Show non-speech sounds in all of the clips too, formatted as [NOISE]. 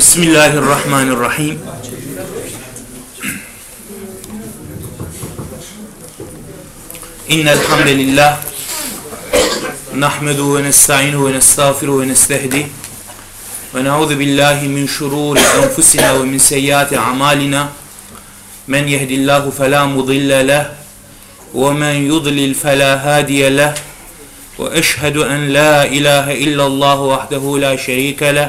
Bismillahirrahmanirrahim. İnnel hamdelellah nahmedu ve nesta'inu ve nestağfiru ve nestehdi ve na'udzu billahi min şururi enfusina ve min seyyiati amalina men yehdillahu fela mudille leh ve men yudlil fela hadiye leh ve eşhedü en la ilahe illallah vahdehu la şerike leh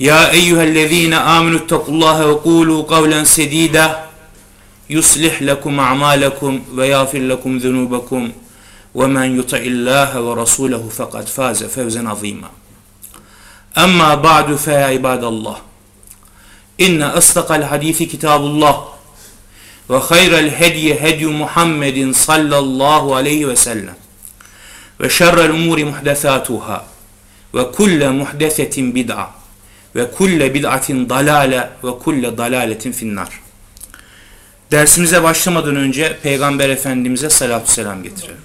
يا أيها الذين آمنوا اتقوا الله وقولوا قولا سديدا. يصلح لكم أعمالكم ويغفر لكم ذنوبكم. ومن يطع الله ورسوله فقد فاز فوزا عظيما. أما بعد فيا عباد الله إن أصدق الحديث كتاب الله وخير الهدي هدي محمد صلى الله عليه وسلم وشر الأمور محدثاتها وكل محدثة بدعة. Ve kulle bid'atin dalale ve kulle dalaletin finnar. Dersimize başlamadan önce Peygamber Efendimiz'e salatü selam getirelim.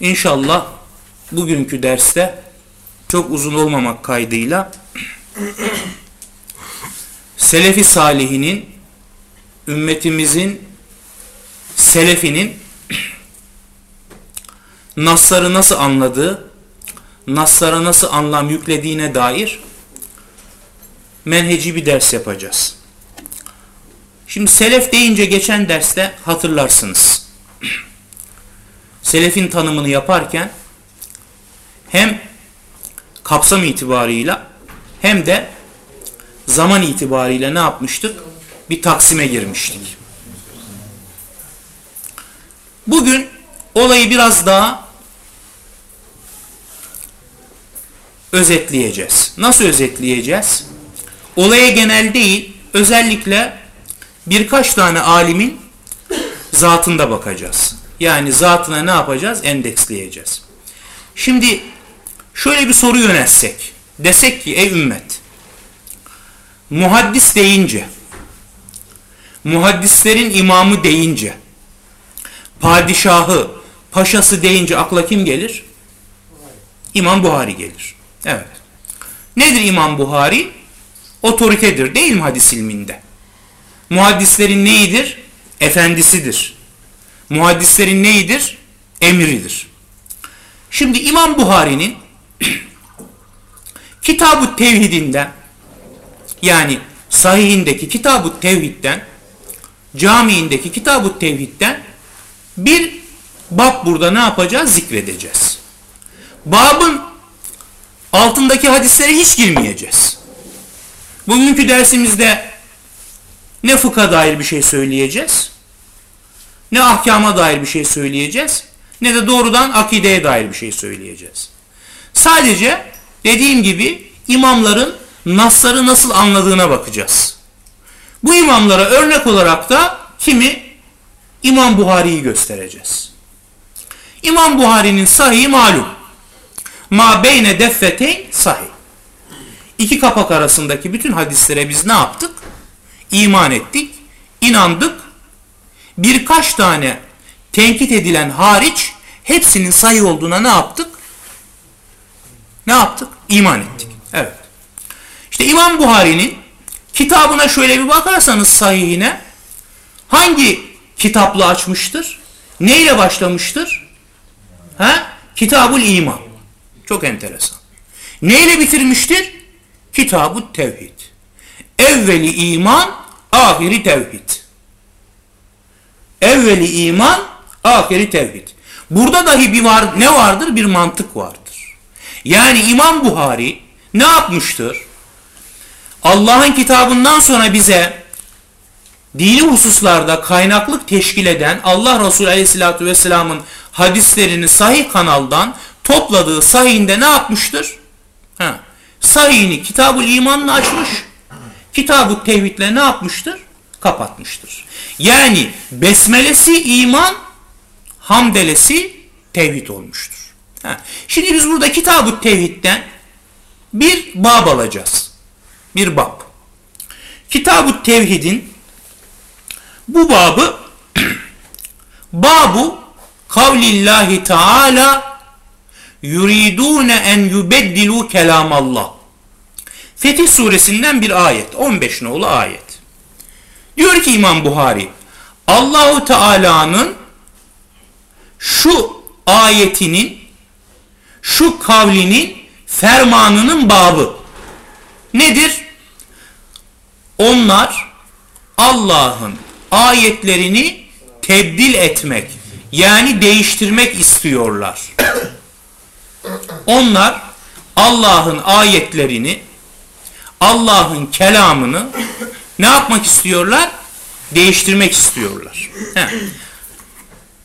İnşallah bugünkü derste çok uzun olmamak kaydıyla [CLEARS THROAT] Selefi Salihinin ümmetimizin selefinin [CLEARS THROAT] nasları nasıl anladığı Naslara nasıl anlam yüklediğine dair menheci bir ders yapacağız. Şimdi selef deyince geçen derste hatırlarsınız. Selefin tanımını yaparken hem kapsam itibarıyla hem de zaman itibarıyla ne yapmıştık? Bir taksime girmiştik. Bugün olayı biraz daha özetleyeceğiz. Nasıl özetleyeceğiz? Olaya genel değil, özellikle birkaç tane alimin zatında bakacağız. Yani zatına ne yapacağız? Endeksleyeceğiz. Şimdi şöyle bir soru yönelsek. Desek ki ey ümmet, muhaddis deyince, muhaddislerin imamı deyince, padişahı, paşası deyince akla kim gelir? İmam Buhari gelir. Evet. Nedir İmam Buhari? Otoritedir değil mi hadis ilminde? Muhaddislerin neyidir? Efendisidir. Muhaddislerin neyidir? Emridir. Şimdi İmam Buhari'nin [CLEARS THROAT] Kitab-ı Tevhid'inden yani sahihindeki Kitab-ı Tevhid'den camiindeki Kitab-ı Tevhid'den bir bab burada ne yapacağız? Zikredeceğiz. Babın altındaki hadislere hiç girmeyeceğiz. Bugünkü dersimizde ne fıkha dair bir şey söyleyeceğiz, ne ahkama dair bir şey söyleyeceğiz, ne de doğrudan akideye dair bir şey söyleyeceğiz. Sadece dediğim gibi imamların nasları nasıl anladığına bakacağız. Bu imamlara örnek olarak da kimi? İmam Buhari'yi göstereceğiz. İmam Buhari'nin sahih malum. Ma beyne deffeteyn sahih. İki kapak arasındaki bütün hadislere biz ne yaptık? İman ettik, inandık. Birkaç tane tenkit edilen hariç hepsinin sahih olduğuna ne yaptık? Ne yaptık? İman ettik. Evet. İşte İmam Buhari'nin kitabına şöyle bir bakarsanız sahihine hangi kitapla açmıştır? Neyle başlamıştır? Ha? Kitabul İman. Çok enteresan. Neyle bitirmiştir? Kitab-ı Tevhid. Evveli iman, ahiri tevhid. Evveli iman, ahiri tevhid. Burada dahi bir var, ne vardır? Bir mantık vardır. Yani İmam Buhari ne yapmıştır? Allah'ın kitabından sonra bize dini hususlarda kaynaklık teşkil eden Allah Resulü Aleyhisselatü Vesselam'ın hadislerini sahih kanaldan topladığı sahihinde ne yapmıştır? Ha, sahihini Kitabul İman'la açmış. Kitab-ı Tevhid'le ne yapmıştır? Kapatmıştır. Yani besmelesi iman, hamdelesi tevhid olmuştur. Ha. Şimdi biz burada Kitab-ı Tevhid'den bir bab alacağız. Bir bab. Kitab-ı Tevhid'in bu babı [CLEARS THROAT] babu kavlillahi teala yuridune en yubeddilu kelamallah. Fetih suresinden bir ayet. 15 nolu ayet. Diyor ki İmam Buhari Allahu Teala'nın şu ayetinin şu kavlinin fermanının babı nedir? Onlar Allah'ın ayetlerini tebdil etmek yani değiştirmek istiyorlar. Onlar Allah'ın ayetlerini Allah'ın kelamını ne yapmak istiyorlar? Değiştirmek istiyorlar. He.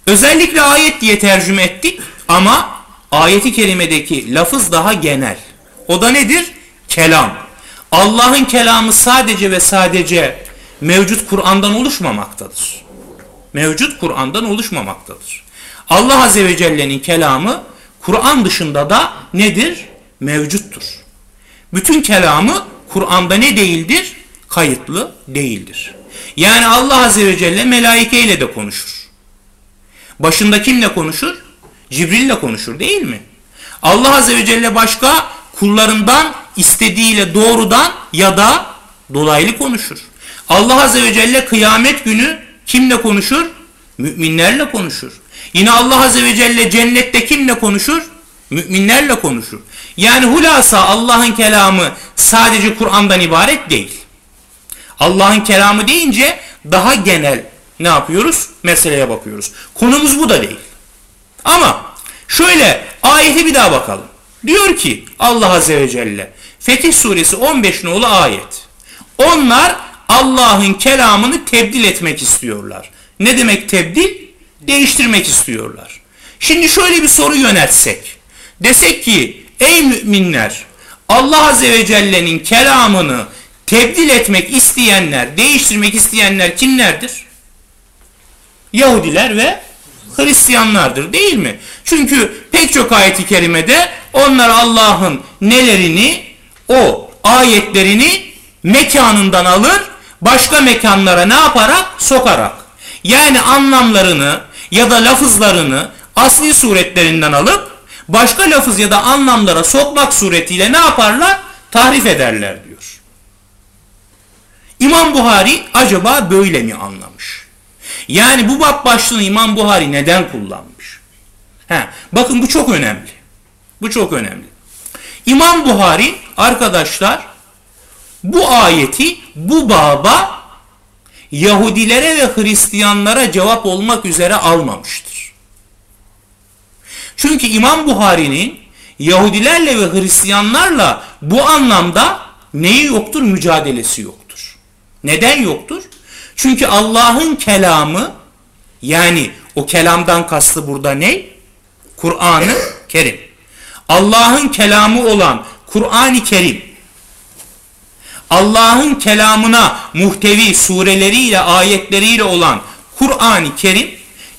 Özellikle ayet diye tercüme ettik ama ayeti kerimedeki lafız daha genel. O da nedir? Kelam. Allah'ın kelamı sadece ve sadece mevcut Kur'an'dan oluşmamaktadır. Mevcut Kur'an'dan oluşmamaktadır. Allah Azze ve Celle'nin kelamı Kur'an dışında da nedir? Mevcuttur. Bütün kelamı Kur'an'da ne değildir? Kayıtlı değildir. Yani Allah Azze ve Celle melaike ile de konuşur. Başında kimle konuşur? Cibril ile konuşur değil mi? Allah Azze ve Celle başka kullarından istediğiyle doğrudan ya da dolaylı konuşur. Allah Azze ve Celle kıyamet günü kimle konuşur? Müminlerle konuşur. Yine Allah Azze ve Celle cennette kimle konuşur? Müminlerle konuşur. Yani hulasa Allah'ın kelamı sadece Kur'an'dan ibaret değil. Allah'ın kelamı deyince daha genel ne yapıyoruz? Meseleye bakıyoruz. Konumuz bu da değil. Ama şöyle ayeti bir daha bakalım. Diyor ki Allah Azze ve Celle Fetih Suresi 15 nolu ayet. Onlar Allah'ın kelamını tebdil etmek istiyorlar. Ne demek tebdil? Değiştirmek istiyorlar. Şimdi şöyle bir soru yöneltsek. Desek ki ey müminler Allah Azze ve Celle'nin kelamını tebdil etmek isteyenler, değiştirmek isteyenler kimlerdir? Yahudiler ve Hristiyanlardır değil mi? Çünkü pek çok ayeti kerimede onlar Allah'ın nelerini, o ayetlerini mekanından alır, başka mekanlara ne yaparak? Sokarak. Yani anlamlarını ya da lafızlarını asli suretlerinden alıp başka lafız ya da anlamlara sokmak suretiyle ne yaparlar? Tahrif ederler diyor. İmam Buhari acaba böyle mi anlamış? Yani bu bab başlığını İmam Buhari neden kullanmış? He, bakın bu çok önemli. Bu çok önemli. İmam Buhari arkadaşlar bu ayeti bu baba Yahudilere ve Hristiyanlara cevap olmak üzere almamıştır. Çünkü İmam Buhari'nin Yahudilerle ve Hristiyanlarla bu anlamda neyi yoktur? Mücadelesi yoktur. Neden yoktur? Çünkü Allah'ın kelamı yani o kelamdan kastı burada ne? Kur'an-ı Kerim. Allah'ın kelamı olan Kur'an-ı Kerim Allah'ın kelamına muhtevi sureleriyle ayetleriyle olan Kur'an-ı Kerim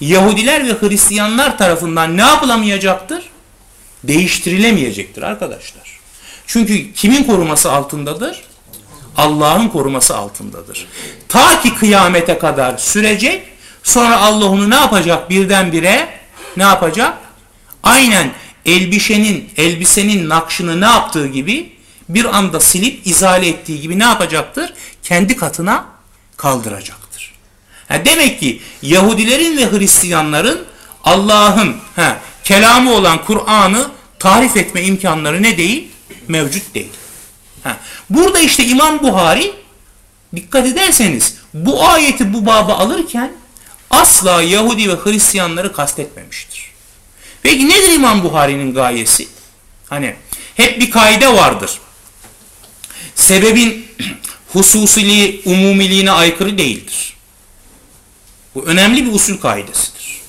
Yahudiler ve Hristiyanlar tarafından ne yapılamayacaktır? Değiştirilemeyecektir arkadaşlar. Çünkü kimin koruması altındadır? Allah'ın koruması altındadır. Ta ki kıyamete kadar sürecek. Sonra Allah onu ne yapacak? Birdenbire ne yapacak? Aynen elbisenin elbisenin nakşını ne yaptığı gibi bir anda silip izale ettiği gibi ne yapacaktır? Kendi katına kaldıracaktır. Ha demek ki Yahudilerin ve Hristiyanların Allah'ın kelamı olan Kur'an'ı tarif etme imkanları ne değil? Mevcut değil. Ha. Burada işte İmam Buhari dikkat ederseniz bu ayeti bu baba alırken asla Yahudi ve Hristiyanları kastetmemiştir. Peki nedir İmam Buhari'nin gayesi? Hani hep bir kaide vardır. Sebebin [CLEARS THROAT] hususiliği umumiliğine aykırı değildir. Bu önemli bir usul kaidesidir.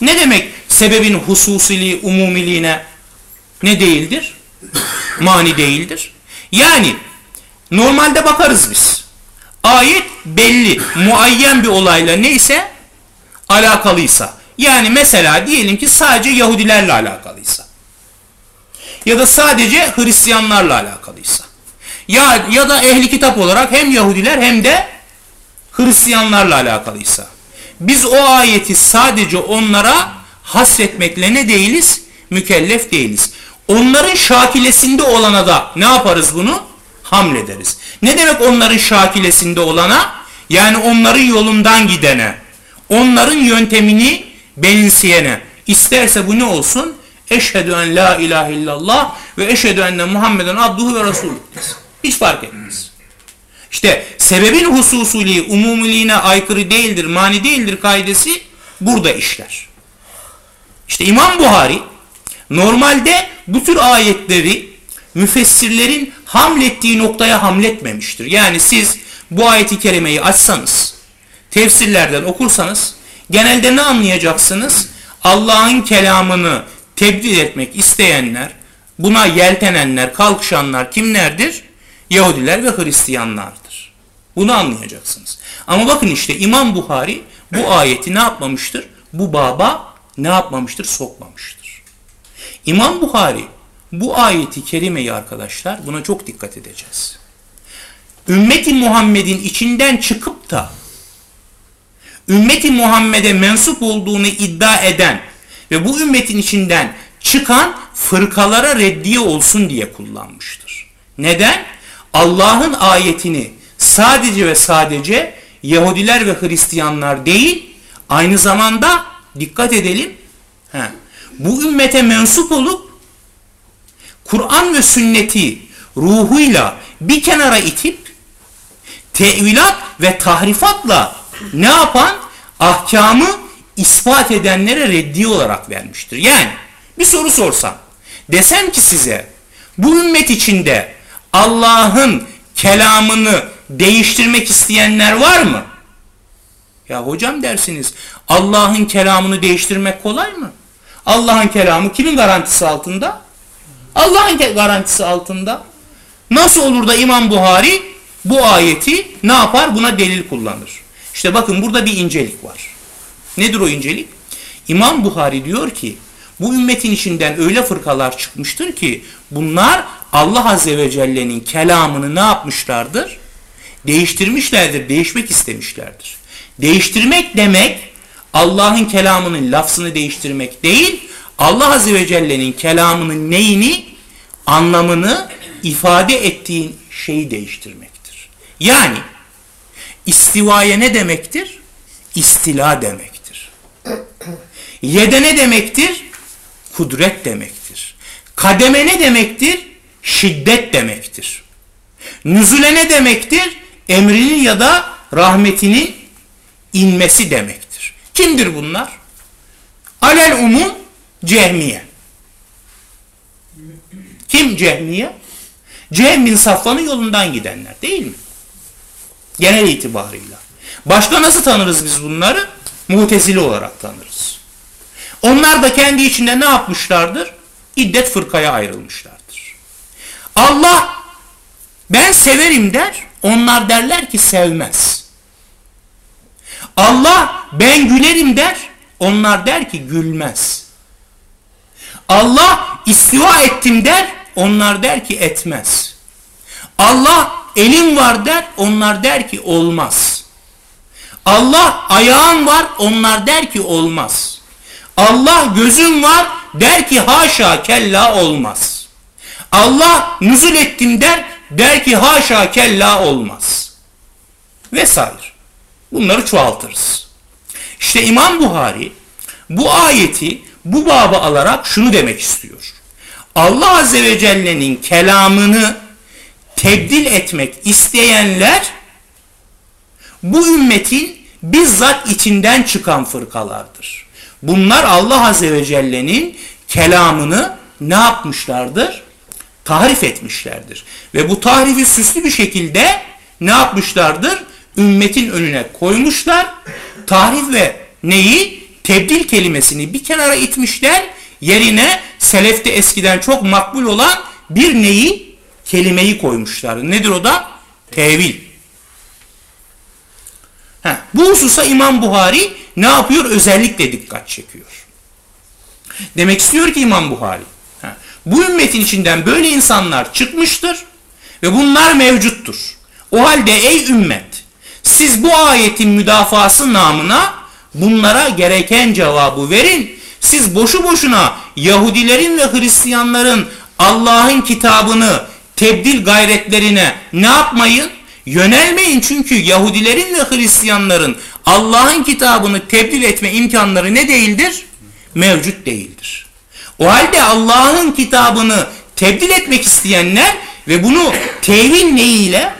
Ne demek sebebin hususiliği umumiliğine ne değildir? [CLEARS THROAT] Mani değildir. Yani normalde bakarız biz. Ayet belli, muayyen bir olayla neyse alakalıysa. Yani mesela diyelim ki sadece Yahudilerle alakalıysa. Ya da sadece Hristiyanlarla alakalıysa. Ya, ya da ehli kitap olarak hem Yahudiler hem de Hristiyanlarla alakalıysa. Biz o ayeti sadece onlara hasretmekle ne değiliz? Mükellef değiliz. Onların şakilesinde olana da ne yaparız bunu? Hamlederiz. Ne demek onların şakilesinde olana? Yani onların yolundan gidene, onların yöntemini benimseyene. İsterse bu ne olsun? Eşhedü en la ilahe illallah ve eşhedü enne Muhammeden abduhu ve resulü. Hiç fark etmez. İşte sebebin hususuli umumiliğine aykırı değildir, mani değildir kaidesi burada işler. İşte İmam Buhari normalde bu tür ayetleri müfessirlerin hamlettiği noktaya hamletmemiştir. Yani siz bu ayeti kerimeyi açsanız, tefsirlerden okursanız genelde ne anlayacaksınız? Allah'ın kelamını tebdil etmek isteyenler, buna yeltenenler, kalkışanlar kimlerdir? Yahudiler ve Hristiyanlardır. Bunu anlayacaksınız. Ama bakın işte İmam Buhari bu ayeti ne yapmamıştır? Bu baba ne yapmamıştır? Sokmamıştır. İmam Buhari bu ayeti kerimeyi arkadaşlar buna çok dikkat edeceğiz. Ümmeti Muhammed'in içinden çıkıp da ümmeti Muhammed'e mensup olduğunu iddia eden ve bu ümmetin içinden çıkan fırkalara reddiye olsun diye kullanmıştır. Neden? Allah'ın ayetini sadece ve sadece Yahudiler ve Hristiyanlar değil, aynı zamanda dikkat edelim, he, bu ümmete mensup olup Kur'an ve sünneti ruhuyla bir kenara itip tevilat ve tahrifatla ne yapan? Ahkamı ispat edenlere reddi olarak vermiştir. Yani bir soru sorsam desem ki size bu ümmet içinde Allah'ın kelamını değiştirmek isteyenler var mı? Ya hocam dersiniz Allah'ın kelamını değiştirmek kolay mı? Allah'ın kelamı kimin garantisi altında? Allah'ın garantisi altında. Nasıl olur da İmam Buhari bu ayeti ne yapar? Buna delil kullanır. İşte bakın burada bir incelik var. Nedir o incelik? İmam Buhari diyor ki bu ümmetin içinden öyle fırkalar çıkmıştır ki bunlar Allah Azze ve Celle'nin kelamını ne yapmışlardır? Değiştirmişlerdir, değişmek istemişlerdir. Değiştirmek demek Allah'ın kelamının lafzını değiştirmek değil, Allah Azze ve Celle'nin kelamının neyini, anlamını ifade ettiğin şeyi değiştirmektir. Yani istivaya ne demektir? İstila demektir. Yede ne demektir? Kudret demektir. Kademe ne demektir? Şiddet demektir. Nüzule ne demektir? Emrinin ya da rahmetinin inmesi demektir. Kimdir bunlar? Alel umum Cehmiye. Kim Cehmiye? Cehm bin Safvan'ın yolundan gidenler değil mi? Genel itibarıyla. Başka nasıl tanırız biz bunları? Mutezili olarak tanırız. Onlar da kendi içinde ne yapmışlardır? İddet fırkaya ayrılmışlardır. Allah ben severim der, onlar derler ki sevmez. Allah ben gülerim der, onlar der ki gülmez. Allah istiva ettim der, onlar der ki etmez. Allah elim var der, onlar der ki olmaz. Allah ayağın var, onlar der ki olmaz. Allah gözün var, der ki haşa kella olmaz. Allah nüzul ettim der, der ki haşa kella olmaz. Vesaire. Bunları çoğaltırız. İşte İmam Buhari bu ayeti bu baba alarak şunu demek istiyor. Allah Azze ve Celle'nin kelamını tebdil etmek isteyenler bu ümmetin bizzat içinden çıkan fırkalardır. Bunlar Allah Azze ve Celle'nin kelamını ne yapmışlardır? Tahrif etmişlerdir. Ve bu tahrifi süslü bir şekilde ne yapmışlardır? Ümmetin önüne koymuşlar. Tahrif ve neyi? Tebdil kelimesini bir kenara itmişler. Yerine selefte eskiden çok makbul olan bir neyi? kelimeyi koymuşlar. Nedir o da? Tevil. Heh, bu hususa İmam Buhari ne yapıyor? Özellikle dikkat çekiyor. Demek istiyor ki İmam Buhari. Bu ümmetin içinden böyle insanlar çıkmıştır ve bunlar mevcuttur. O halde ey ümmet siz bu ayetin müdafası namına bunlara gereken cevabı verin. Siz boşu boşuna Yahudilerin ve Hristiyanların Allah'ın kitabını tebdil gayretlerine ne yapmayın? Yönelmeyin çünkü Yahudilerin ve Hristiyanların Allah'ın kitabını tebdil etme imkanları ne değildir? Mevcut değildir. O halde Allah'ın kitabını tebdil etmek isteyenler ve bunu tevil neyiyle?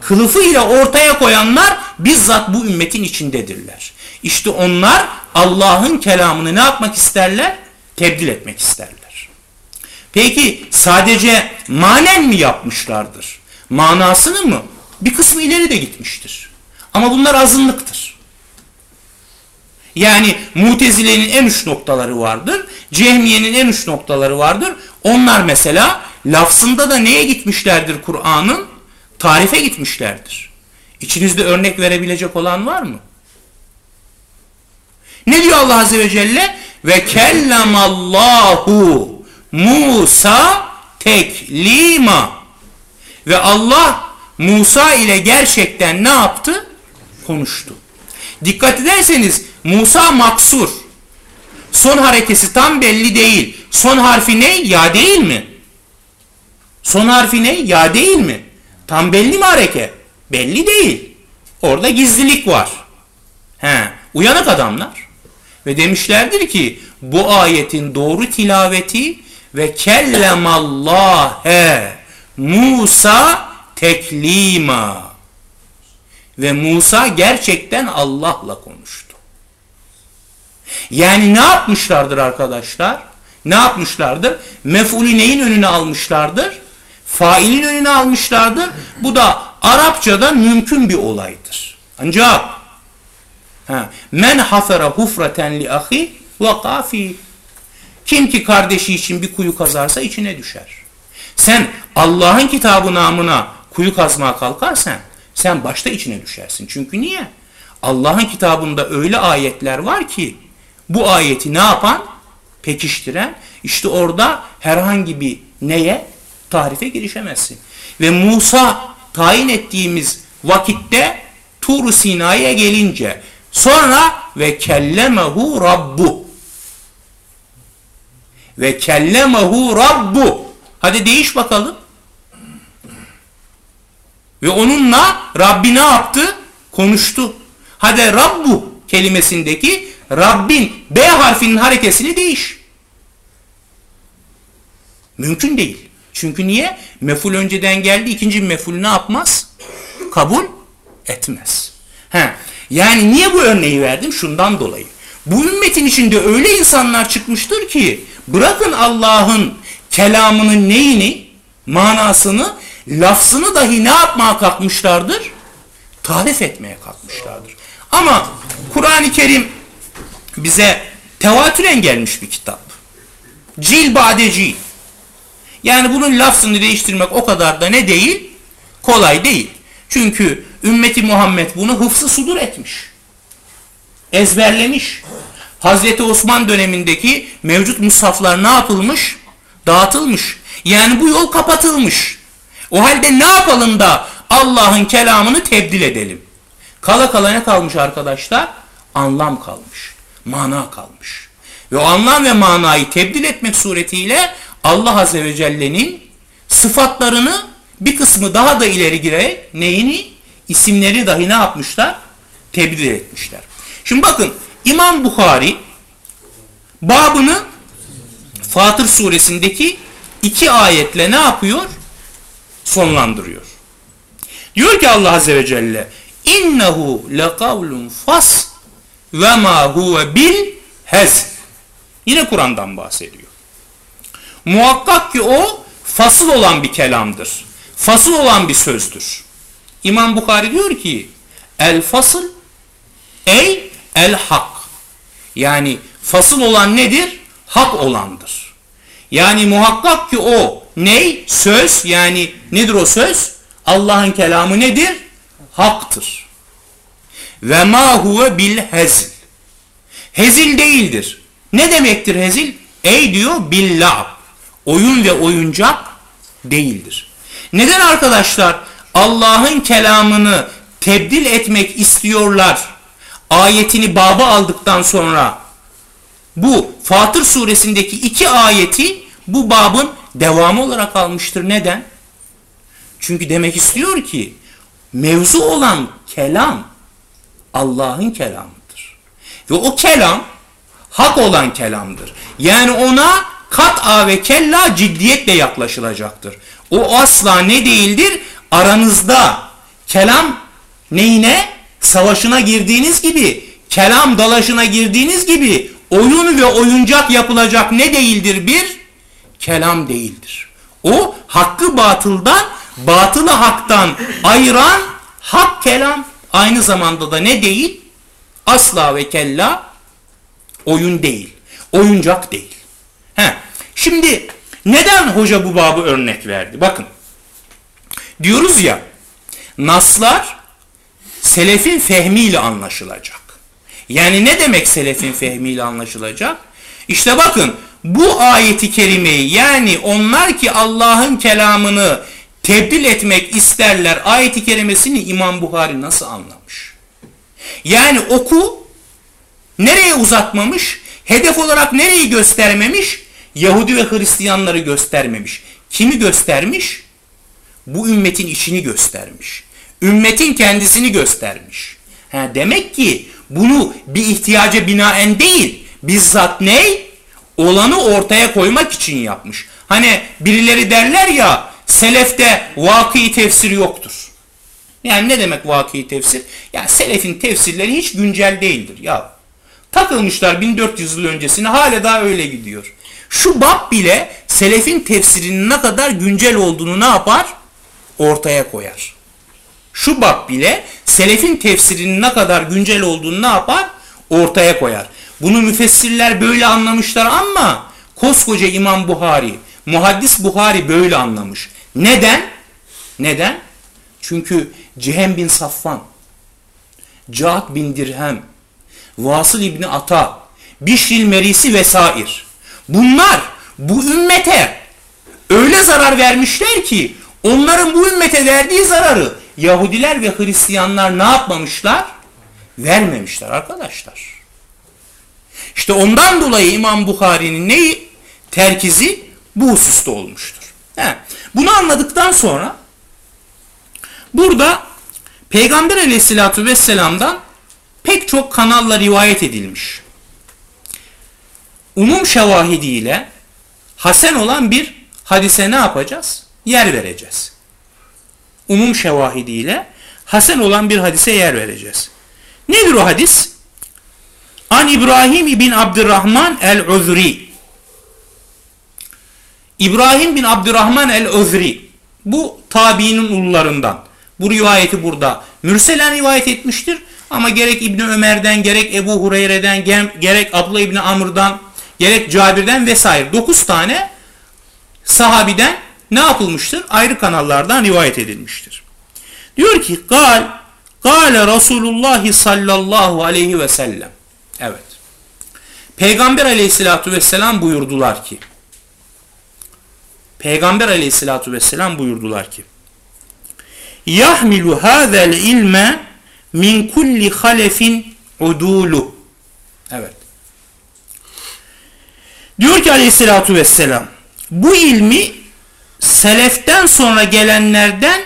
Kılıfıyla ortaya koyanlar bizzat bu ümmetin içindedirler. İşte onlar Allah'ın kelamını ne yapmak isterler? Tebdil etmek isterler. Peki sadece manen mi yapmışlardır? Manasını mı? Bir kısmı ileri de gitmiştir. Ama bunlar azınlıktır. Yani mutezilenin en uç noktaları vardır. Cehmiye'nin en uç noktaları vardır. Onlar mesela lafzında da neye gitmişlerdir Kur'an'ın? Tarife gitmişlerdir. İçinizde örnek verebilecek olan var mı? Ne diyor Allah Azze ve Celle? Ve kellemallahu Musa teklima. Ve Allah Musa ile gerçekten ne yaptı? Konuştu. Dikkat ederseniz Musa maksur. Son harekesi tam belli değil. Son harfi ne? Ya değil mi? Son harfi ne? Ya değil mi? Tam belli mi hareket? Belli değil. Orada gizlilik var. He, uyanık adamlar. Ve demişlerdir ki bu ayetin doğru tilaveti ve kellemallâhe Musa teklima. Ve Musa gerçekten Allah'la konuştu. Yani ne yapmışlardır arkadaşlar? Ne yapmışlardır? Mef'ulü neyin önüne almışlardır? Failin önüne almışlardır. Bu da Arapçada mümkün bir olaydır. Ancak ha, men hafera hufraten li ahi ve Kim ki kardeşi için bir kuyu kazarsa içine düşer. Sen Allah'ın kitabı namına kuyu kazmaya kalkarsan sen başta içine düşersin. Çünkü niye? Allah'ın kitabında öyle ayetler var ki bu ayeti ne yapan? Pekiştiren. İşte orada herhangi bir neye? Tarife girişemezsin. Ve Musa tayin ettiğimiz vakitte Tur Sina'ya gelince sonra ve kellemehu rabbu ve kellemehu rabbu hadi değiş bakalım ve onunla Rabbi ne yaptı? Konuştu. Hadi Rabbu kelimesindeki Rabbin B harfinin harekesini değiş. Mümkün değil. Çünkü niye? Meful önceden geldi. ikinci meful ne yapmaz? Kabul etmez. He. Yani niye bu örneği verdim? Şundan dolayı. Bu ümmetin içinde öyle insanlar çıkmıştır ki bırakın Allah'ın kelamının neyini, manasını lafzını dahi ne yapmaya kalkmışlardır? Tarif etmeye kalkmışlardır. Ama Kur'an-ı Kerim bize tevatüren gelmiş bir kitap. Cil badeci. Yani bunun lafzını değiştirmek o kadar da ne değil? Kolay değil. Çünkü ümmeti Muhammed bunu hıfzı sudur etmiş. Ezberlemiş. Hazreti Osman dönemindeki mevcut musaflar ne yapılmış? Dağıtılmış. Yani bu yol kapatılmış. O halde ne yapalım da Allah'ın kelamını tebdil edelim? Kala kala ne kalmış arkadaşlar? Anlam kalmış. Mana kalmış. Ve o anlam ve manayı tebdil etmek suretiyle Allah Azze ve Celle'nin sıfatlarını bir kısmı daha da ileri girerek neyini? isimleri dahi ne yapmışlar? Tebdil etmişler. Şimdi bakın İmam Bukhari babını Fatır suresindeki iki ayetle ne yapıyor? sonlandırıyor. Diyor ki Allah Azze ve Celle innehu lekavlun fas ve ma huve bil hez. Yine Kur'an'dan bahsediyor. Muhakkak ki o fasıl olan bir kelamdır. Fasıl olan bir sözdür. İmam Bukhari diyor ki el fasıl ey el hak. Yani fasıl olan nedir? Hak olandır. Yani muhakkak ki o ney? Söz yani nedir o söz? Allah'ın kelamı nedir? Haktır. Ve ma huve bil hezil. Hezil değildir. Ne demektir hezil? Ey diyor billah. Oyun ve oyuncak değildir. Neden arkadaşlar Allah'ın kelamını tebdil etmek istiyorlar? Ayetini baba aldıktan sonra bu Fatır suresindeki iki ayeti bu babın devamı olarak almıştır. Neden? Çünkü demek istiyor ki mevzu olan kelam Allah'ın kelamıdır. Ve o kelam hak olan kelamdır. Yani ona kat'a ve kella ciddiyetle yaklaşılacaktır. O asla ne değildir? Aranızda kelam neyine? Savaşına girdiğiniz gibi, kelam dalaşına girdiğiniz gibi oyun ve oyuncak yapılacak ne değildir? Bir, kelam değildir. O hakkı batıldan, batılı haktan ayıran hak kelam. Aynı zamanda da ne değil? Asla ve kella oyun değil. Oyuncak değil. He. Şimdi neden hoca bu babı örnek verdi? Bakın. Diyoruz ya naslar selefin fehmiyle anlaşılacak. Yani ne demek selefin fehmiyle anlaşılacak? İşte bakın bu ayeti kerimeyi yani onlar ki Allah'ın kelamını tebdil etmek isterler ayeti kerimesini İmam Buhari nasıl anlamış? Yani oku nereye uzatmamış? Hedef olarak nereyi göstermemiş? Yahudi ve Hristiyanları göstermemiş. Kimi göstermiş? Bu ümmetin içini göstermiş. Ümmetin kendisini göstermiş. Ha, demek ki bunu bir ihtiyaca binaen değil, bizzat ney? Olanı ortaya koymak için yapmış. Hani birileri derler ya, selefte vakı tefsir yoktur. Yani ne demek vakı tefsir? Yani selefin tefsirleri hiç güncel değildir. Ya takılmışlar 1400 yıl öncesine hala daha öyle gidiyor. Şu bab bile selefin tefsirinin ne kadar güncel olduğunu ne yapar? Ortaya koyar. Şu bab bile selefin tefsirinin ne kadar güncel olduğunu ne yapar? Ortaya koyar. Bunu müfessirler böyle anlamışlar ama koskoca İmam Buhari, muhaddis Buhari böyle anlamış. Neden? Neden? Çünkü Cihem bin Safvan, Cahat bin Dirhem, Vasıl İbni Ata, Bişril Merisi vesair. Bunlar bu ümmete öyle zarar vermişler ki onların bu ümmete verdiği zararı Yahudiler ve Hristiyanlar ne yapmamışlar? Vermemişler arkadaşlar. İşte ondan dolayı İmam Bukhari'nin neyi? Terkizi bu hususta olmuştur. He. Bunu anladıktan sonra burada Peygamber aleyhissalatü vesselam'dan pek çok kanalla rivayet edilmiş. Umum şevahidiyle hasen olan bir hadise ne yapacağız? Yer vereceğiz. Umum şevahidiyle hasen olan bir hadise yer vereceğiz. Nedir o hadis? An İbrahim bin Abdurrahman el-Uzri. İbrahim bin Abdurrahman el-Uzri. Bu tabiinin ulularından. Bu rivayeti burada Mürselen rivayet etmiştir. Ama gerek İbni Ömer'den, gerek Ebu Hureyre'den, gerek Abla İbni Amr'dan, gerek Cabir'den vesaire 9 tane sahabiden ne yapılmıştır? Ayrı kanallardan rivayet edilmiştir. Diyor ki gal Gale Resulullah sallallahu aleyhi ve sellem. Evet. Peygamber aleyhissalatu vesselam buyurdular ki Peygamber aleyhissalatu vesselam buyurdular ki Yahmilu hazel ilme min kulli halefin udulu. Evet. Diyor ki aleyhissalatu vesselam bu ilmi seleften sonra gelenlerden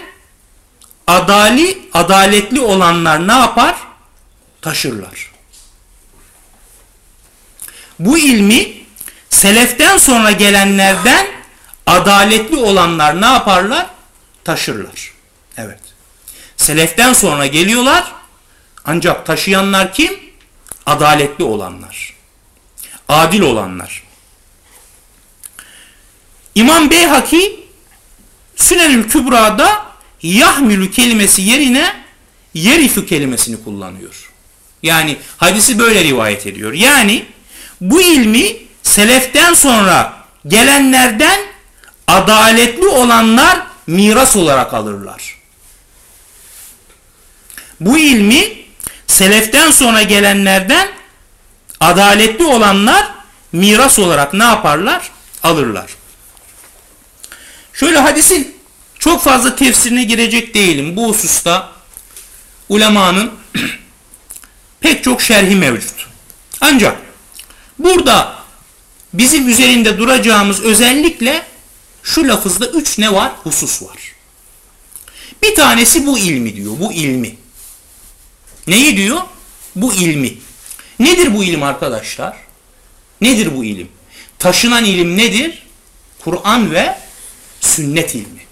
adali, adaletli olanlar ne yapar? Taşırlar. Bu ilmi seleften sonra gelenlerden adaletli olanlar ne yaparlar? Taşırlar. Evet. Seleften sonra geliyorlar ancak taşıyanlar kim? Adaletli olanlar. Adil olanlar. İmam Beyhaki Sünenül Kübra'da yahmülü kelimesi yerine yerifü kelimesini kullanıyor. Yani hadisi böyle rivayet ediyor. Yani bu ilmi seleften sonra gelenlerden adaletli olanlar miras olarak alırlar. Bu ilmi seleften sonra gelenlerden adaletli olanlar miras olarak ne yaparlar? Alırlar. Şöyle hadisin çok fazla tefsirine girecek değilim. Bu hususta ulemanın [CLEARS THROAT] pek çok şerhi mevcut. Ancak burada bizim üzerinde duracağımız özellikle şu lafızda üç ne var? Husus var. Bir tanesi bu ilmi diyor. Bu ilmi. Neyi diyor? Bu ilmi. Nedir bu ilim arkadaşlar? Nedir bu ilim? Taşınan ilim nedir? Kur'an ve sünnet ilmi.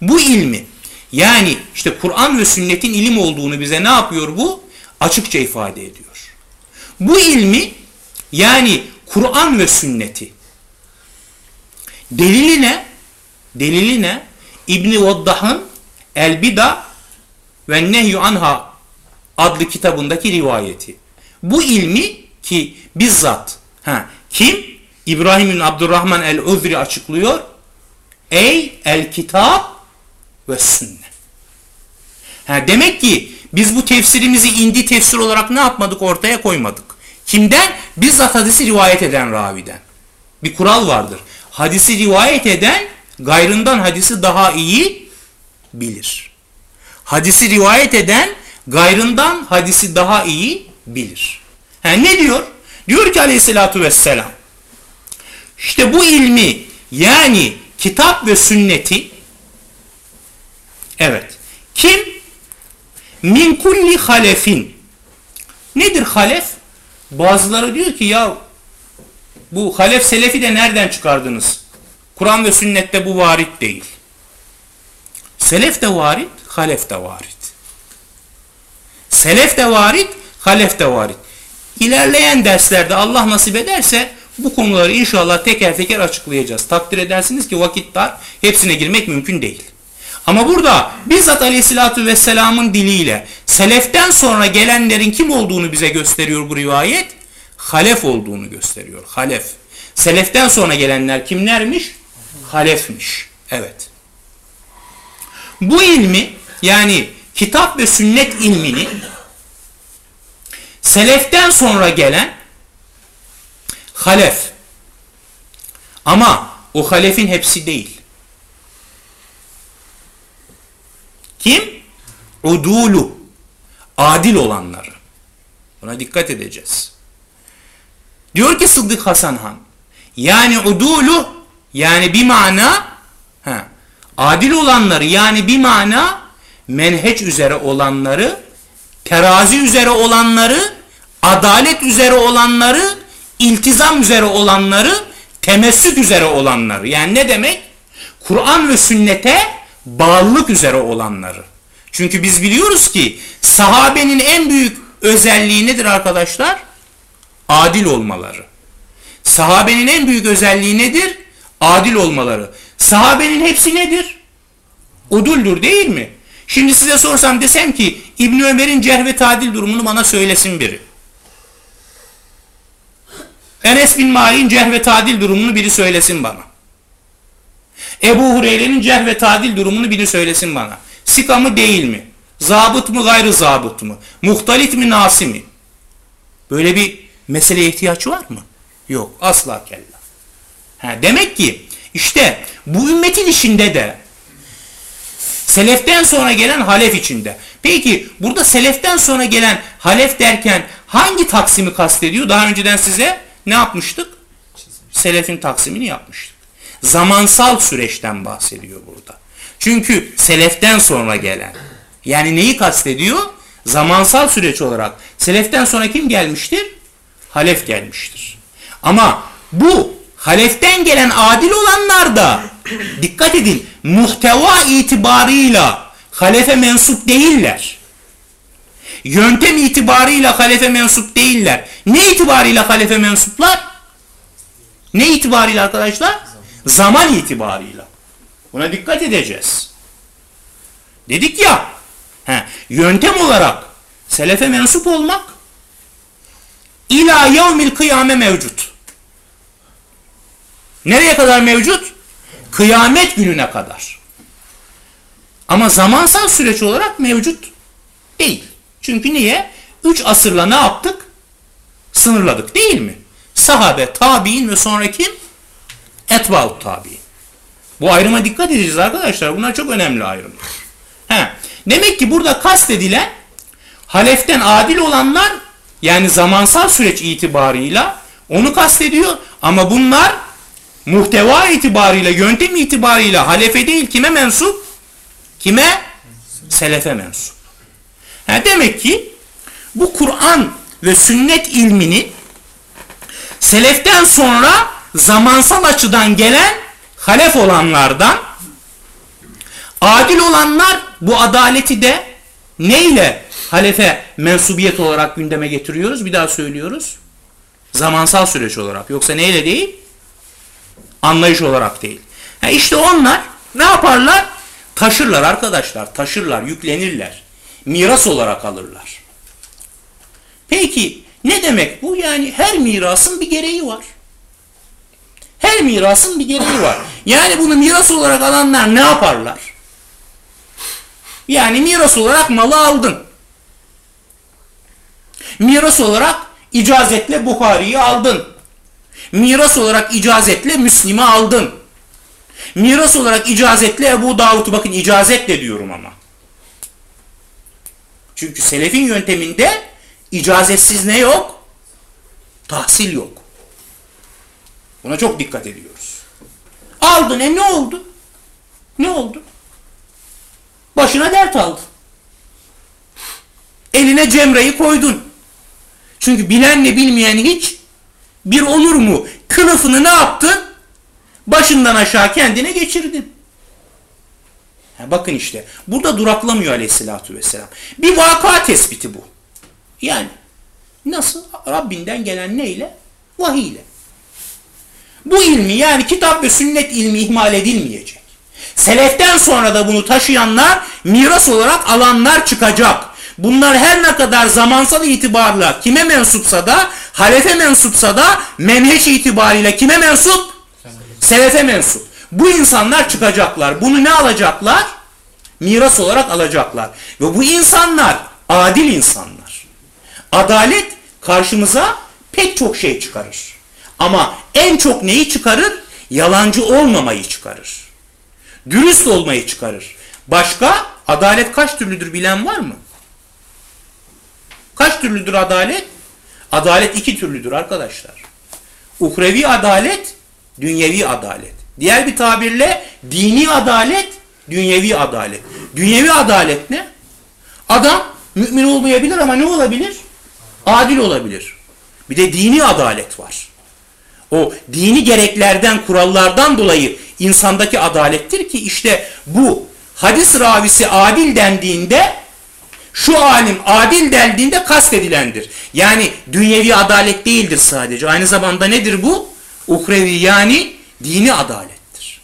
Bu ilmi yani işte Kur'an ve sünnetin ilim olduğunu bize ne yapıyor bu? Açıkça ifade ediyor. Bu ilmi yani Kur'an ve sünneti delili ne? Delili ne? İbni Vaddah'ın El Bida ve Nehyü Anha adlı kitabındaki rivayeti. Bu ilmi ki bizzat ha, kim? İbrahim bin Abdurrahman el-Uzri açıklıyor. Ey el kitap ve sünnet. Ha, demek ki biz bu tefsirimizi indi tefsir olarak ne yapmadık ortaya koymadık. Kimden? Bizzat hadisi rivayet eden raviden. Bir kural vardır. Hadisi rivayet eden gayrından hadisi daha iyi bilir. Hadisi rivayet eden gayrından hadisi daha iyi bilir. Ha, ne diyor? Diyor ki aleyhissalatü vesselam işte bu ilmi yani kitap ve sünneti evet kim min kulli halefin nedir halef? Bazıları diyor ki ya bu halef selefi de nereden çıkardınız? Kur'an ve sünnette bu varit değil. Selef de varit, halef de varit. Selef de varit, halef de varit. İlerleyen derslerde Allah nasip ederse bu konuları inşallah teker teker açıklayacağız. Takdir edersiniz ki vakit dar. Hepsine girmek mümkün değil. Ama burada bizzat aleyhissalatü vesselamın diliyle seleften sonra gelenlerin kim olduğunu bize gösteriyor bu rivayet. Halef olduğunu gösteriyor. Halef. Seleften sonra gelenler kimlermiş? Halefmiş. Evet. Bu ilmi yani kitap ve sünnet ilmini seleften sonra gelen halef ama o halefin hepsi değil. Kim? Udulu. Adil olanları. Buna dikkat edeceğiz. Diyor ki Sıddık Hasan Han. Yani udulu yani bir mana ha, adil olanları yani bir mana menheç üzere olanları terazi üzere olanları adalet üzere olanları iltizam üzere olanları temessük üzere olanları yani ne demek? Kur'an ve sünnete bağlılık üzere olanları. Çünkü biz biliyoruz ki sahabenin en büyük özelliği nedir arkadaşlar? Adil olmaları. Sahabenin en büyük özelliği nedir? Adil olmaları. Sahabenin hepsi nedir? Uduldür değil mi? Şimdi size sorsam desem ki İbn Ömer'in cerh ve tadil durumunu bana söylesin biri. Enes bin Malik'in cerh ve tadil durumunu biri söylesin bana. Ebu Hureyre'nin cerh ve tadil durumunu biri söylesin bana. Sika mı değil mi? Zabıt mı gayrı zabıt mı? Muhtalit mi nasi mi? Böyle bir meseleye ihtiyaç var mı? Yok asla kella. Ha, demek ki işte bu ümmetin işinde de seleften sonra gelen halef içinde. Peki burada seleften sonra gelen halef derken hangi taksimi kastediyor? Daha önceden size ne yapmıştık? Selefin taksimini yapmıştık. Zamansal süreçten bahsediyor burada. Çünkü seleften sonra gelen. Yani neyi kastediyor? Zamansal süreç olarak. Seleften sonra kim gelmiştir? Halef gelmiştir. Ama bu haleften gelen adil olanlar da dikkat edin muhteva itibarıyla halefe mensup değiller. Yöntem itibarıyla halefe mensup değiller. Ne itibarıyla halefe mensuplar? Ne itibarıyla arkadaşlar? Zaman itibarıyla. Buna dikkat edeceğiz. Dedik ya, he, yöntem olarak selefe mensup olmak ila yevmil kıyame mevcut. Nereye kadar mevcut? Kıyamet gününe kadar. Ama zamansal süreç olarak mevcut değil. Çünkü niye? Üç asırla ne yaptık? Sınırladık değil mi? Sahabe, tabi'in ve sonra kim? Etbaut tabi'in. Bu ayrıma dikkat edeceğiz arkadaşlar. Bunlar çok önemli ayrımlar. He. Demek ki burada kastedilen haleften adil olanlar yani zamansal süreç itibarıyla onu kastediyor. Ama bunlar muhteva itibarıyla, yöntem itibarıyla halefe değil kime mensup? Kime? Selefe mensup. Ha, demek ki bu Kur'an ve sünnet ilmini seleften sonra zamansal açıdan gelen halef olanlardan adil olanlar bu adaleti de neyle halefe mensubiyet olarak gündeme getiriyoruz? Bir daha söylüyoruz. Zamansal süreç olarak. Yoksa neyle değil? Anlayış olarak değil. Ha işte onlar ne yaparlar? Taşırlar arkadaşlar. Taşırlar, yüklenirler. Miras olarak alırlar. Peki ne demek bu? Yani her mirasın bir gereği var. Her mirasın bir gereği var. Yani bunu miras olarak alanlar ne yaparlar? Yani miras olarak malı aldın. Miras olarak icazetle Bukhari'yi aldın. Miras olarak icazetle Müslim'i aldın. Miras olarak icazetle Ebu Davud'u bakın icazetle diyorum ama. Çünkü selefin yönteminde icazetsiz ne yok? Tahsil yok. Buna çok dikkat ediyoruz. Aldın e ne oldu? Ne oldu? Başına dert aldın. Eline cemreyi koydun. Çünkü bilenle bilmeyen hiç bir olur mu? Kılıfını ne yaptın? Başından aşağı kendine geçirdin. Ha bakın işte burada duraklamıyor aleyhissalatü vesselam. Bir vaka tespiti bu. Yani nasıl? Rabbinden gelen neyle? Vahiy ile. Bu ilmi yani kitap ve sünnet ilmi ihmal edilmeyecek. Seleften sonra da bunu taşıyanlar miras olarak alanlar çıkacak. Bunlar her ne kadar zamansal itibarla kime mensupsa da halefe mensupsa da menheç itibariyle kime mensup? Selefe mensup. Bu insanlar çıkacaklar. Bunu ne alacaklar? Miras olarak alacaklar. Ve bu insanlar adil insanlar. Adalet karşımıza pek çok şey çıkarır. Ama en çok neyi çıkarır? Yalancı olmamayı çıkarır. Dürüst olmayı çıkarır. Başka adalet kaç türlüdür bilen var mı? Kaç türlüdür adalet? Adalet iki türlüdür arkadaşlar. Uhrevi adalet, dünyevi adalet. Diğer bir tabirle dini adalet, dünyevi adalet. Dünyevi adalet ne? Adam mümin olmayabilir ama ne olabilir? Adil olabilir. Bir de dini adalet var. O dini gereklerden, kurallardan dolayı insandaki adalettir ki işte bu hadis ravisi adil dendiğinde şu alim adil dendiğinde kastedilendir. Yani dünyevi adalet değildir sadece. Aynı zamanda nedir bu? Uhrevi yani dini adalettir.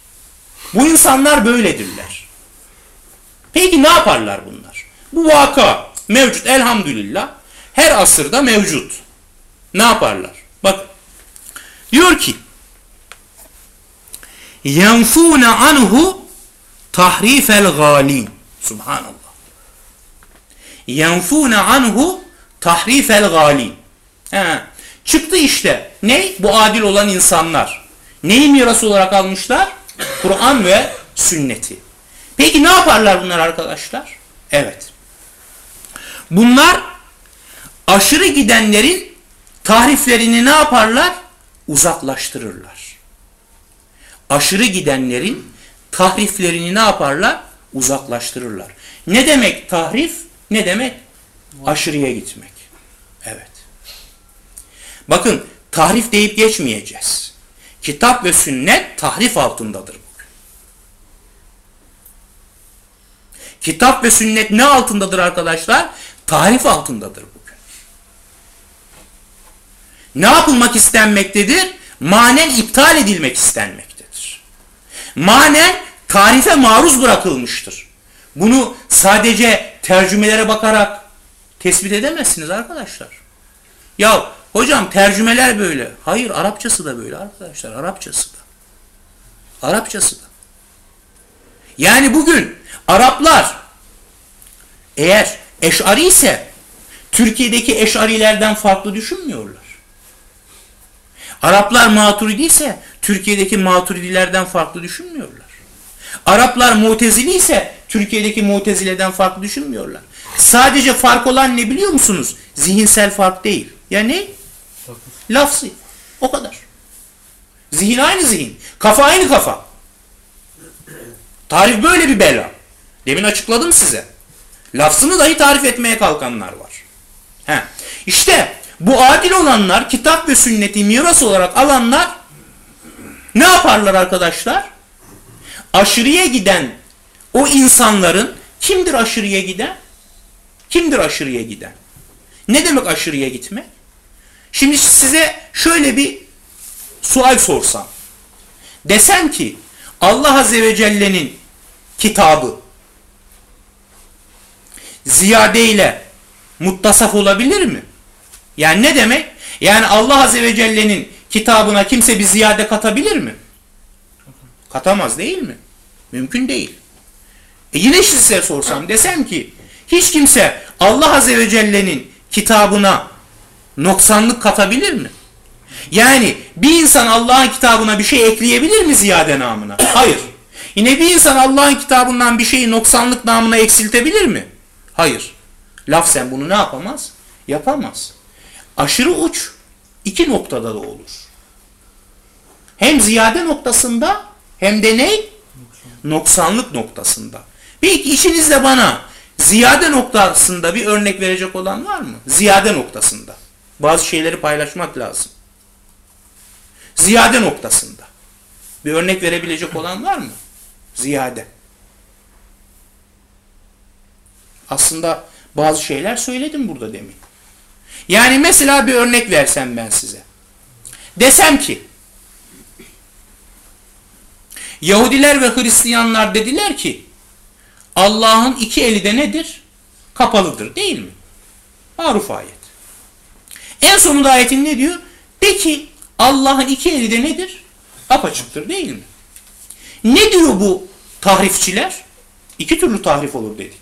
Bu insanlar böyledirler. Peki ne yaparlar bunlar? Bu vaka mevcut elhamdülillah. Her asırda mevcut. Ne yaparlar? Bak diyor ki yenfune anhu tahrifel galin. Subhanallah. Yenfune anhu tahrifel. He. Çıktı işte. Ne? Bu adil olan insanlar. Neyi miras olarak almışlar? Kur'an ve sünneti. Peki ne yaparlar bunlar arkadaşlar? Evet. Bunlar aşırı gidenlerin tahriflerini ne yaparlar? Uzaklaştırırlar. Aşırı gidenlerin tahriflerini ne yaparlar? Uzaklaştırırlar. Ne demek tahrif? Ne demek? Aşırıya gitmek. Evet. Bakın tahrif deyip geçmeyeceğiz. Kitap ve sünnet tahrif altındadır bugün. Kitap ve sünnet ne altındadır arkadaşlar? Tahrif altındadır bugün. Ne yapılmak istenmektedir? Manen iptal edilmek istenmektedir. Manen tarife maruz bırakılmıştır. Bunu sadece tercümelere bakarak tespit edemezsiniz arkadaşlar. Ya hocam tercümeler böyle. Hayır Arapçası da böyle arkadaşlar. Arapçası da. Arapçası da. Yani bugün Araplar eğer eşari ise Türkiye'deki eşarilerden farklı düşünmüyorlar. Araplar maturidi ise Türkiye'deki maturidilerden farklı düşünmüyorlar. Araplar mutezili ise Türkiye'deki mutezileden farklı düşünmüyorlar. Sadece fark olan ne biliyor musunuz? Zihinsel fark değil. Ya ne? Lafzı. O kadar. Zihin aynı zihin. Kafa aynı kafa. Tarif böyle bir bela. Demin açıkladım size. Lafzını dahi tarif etmeye kalkanlar var. He. İşte bu adil olanlar kitap ve sünneti miras olarak alanlar ne yaparlar arkadaşlar? Aşırıya giden o insanların kimdir aşırıya giden? Kimdir aşırıya giden? Ne demek aşırıya gitmek? Şimdi size şöyle bir sual sorsam. Desem ki Allah Azze ve Celle'nin kitabı ziyade ile muttasaf olabilir mi? Yani ne demek? Yani Allah Azze ve Celle'nin kitabına kimse bir ziyade katabilir mi? Katamaz değil mi? Mümkün değil. E yine size sorsam desem ki hiç kimse Allah Azze ve Celle'nin kitabına noksanlık katabilir mi? Yani bir insan Allah'ın kitabına bir şey ekleyebilir mi ziyade namına? Hayır. Yine bir insan Allah'ın kitabından bir şeyi noksanlık namına eksiltebilir mi? Hayır. Laf sen bunu ne yapamaz? Yapamaz. Aşırı uç iki noktada da olur. Hem ziyade noktasında hem de ne? Noksanlık noktasında. Peki işinizde bana ziyade noktasında bir örnek verecek olan var mı? Ziyade noktasında. Bazı şeyleri paylaşmak lazım. Ziyade noktasında. Bir örnek verebilecek olan var mı? Ziyade. Aslında bazı şeyler söyledim burada demin. Yani mesela bir örnek versem ben size. Desem ki Yahudiler ve Hristiyanlar dediler ki Allah'ın iki eli de nedir? Kapalıdır değil mi? Maruf ayet. En sonunda ayetin ne diyor? De ki Allah'ın iki eli de nedir? Apaçıktır değil mi? Ne diyor bu tahrifçiler? İki türlü tahrif olur dedik.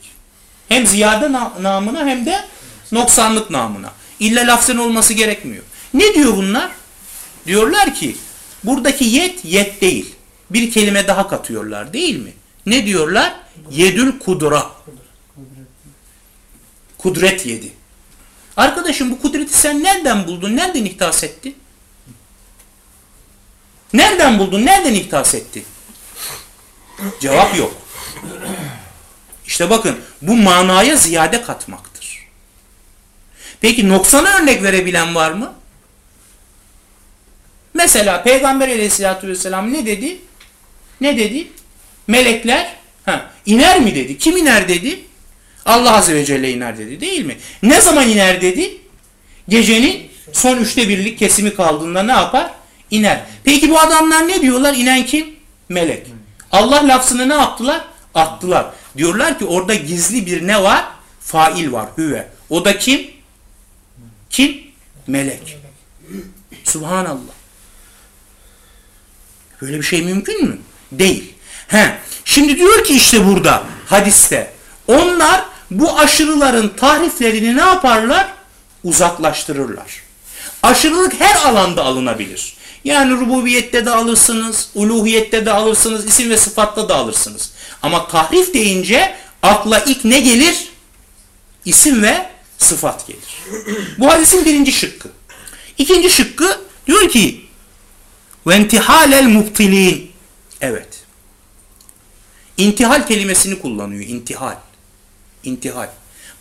Hem ziyade namına hem de noksanlık namına. İlla lafzen olması gerekmiyor. Ne diyor bunlar? Diyorlar ki buradaki yet yet değil. Bir kelime daha katıyorlar değil mi? Ne diyorlar? Yedül kudra. Kudret yedi. Arkadaşım bu kudreti sen nereden buldun? Nereden ihtas ettin? Nereden buldun? Nereden ihtas ettin? Cevap yok. İşte bakın bu manaya ziyade katmaktır. Peki noksana örnek verebilen var mı? Mesela Peygamber aleyhissalatü vesselam ne dedi? Ne dedi? Melekler ha, iner mi dedi? Kim iner dedi? Allah Azze ve Celle iner dedi değil mi? Ne zaman iner dedi? Gecenin son üçte birlik kesimi kaldığında ne yapar? İner. Peki bu adamlar ne diyorlar? İnen kim? Melek. Allah lafzını ne yaptılar? Attılar. Diyorlar ki orada gizli bir ne var? Fail var. Hüve. O da kim? Kim? Melek. Subhanallah. Böyle bir şey mümkün mü? Değil. He. Şimdi diyor ki işte burada hadiste onlar bu aşırıların tahriflerini ne yaparlar? Uzaklaştırırlar. Aşırılık her alanda alınabilir. Yani rububiyette de alırsınız, uluhiyette de alırsınız, isim ve sıfatta da alırsınız. Ama tahrif deyince akla ilk ne gelir? İsim ve sıfat gelir. Bu hadisin birinci şıkkı. İkinci şıkkı diyor ki intihalel mubtilin. Evet. İntihal kelimesini kullanıyor. İntihal. İntihal.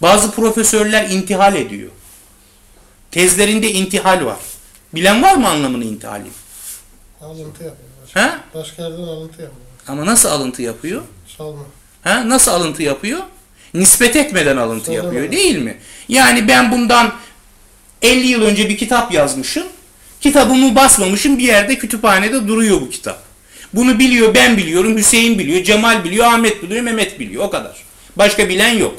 Bazı profesörler intihal ediyor. Tezlerinde intihal var. Bilen var mı anlamını intihalin? Alıntı yapıyor. Başka, He? başka yerden alıntı yapıyor. Ama nasıl alıntı yapıyor? Çalma. Ha? Nasıl alıntı yapıyor? Nispet etmeden alıntı Söyleme. yapıyor değil mi? Yani ben bundan 50 yıl önce bir kitap yazmışım. Kitabımı basmamışım bir yerde kütüphanede duruyor bu kitap. Bunu biliyor ben biliyorum, Hüseyin biliyor, Cemal biliyor, Ahmet biliyor, Mehmet biliyor o kadar. Başka bilen yok.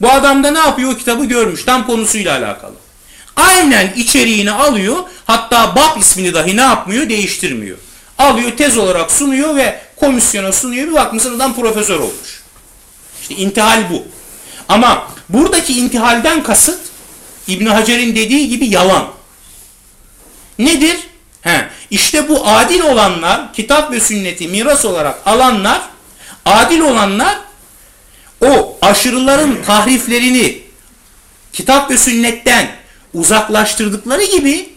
Bu adam da ne yapıyor o kitabı görmüş tam konusuyla alakalı. Aynen içeriğini alıyor hatta bab ismini dahi ne yapmıyor değiştirmiyor. Alıyor tez olarak sunuyor ve komisyona sunuyor bir bakmışsın adam profesör olmuş. İşte intihal bu. Ama buradaki intihalden kasıt İbn Hacer'in dediği gibi yalan. Nedir? He, işte bu adil olanlar, kitap ve sünneti miras olarak alanlar, adil olanlar o aşırıların tahriflerini kitap ve sünnetten uzaklaştırdıkları gibi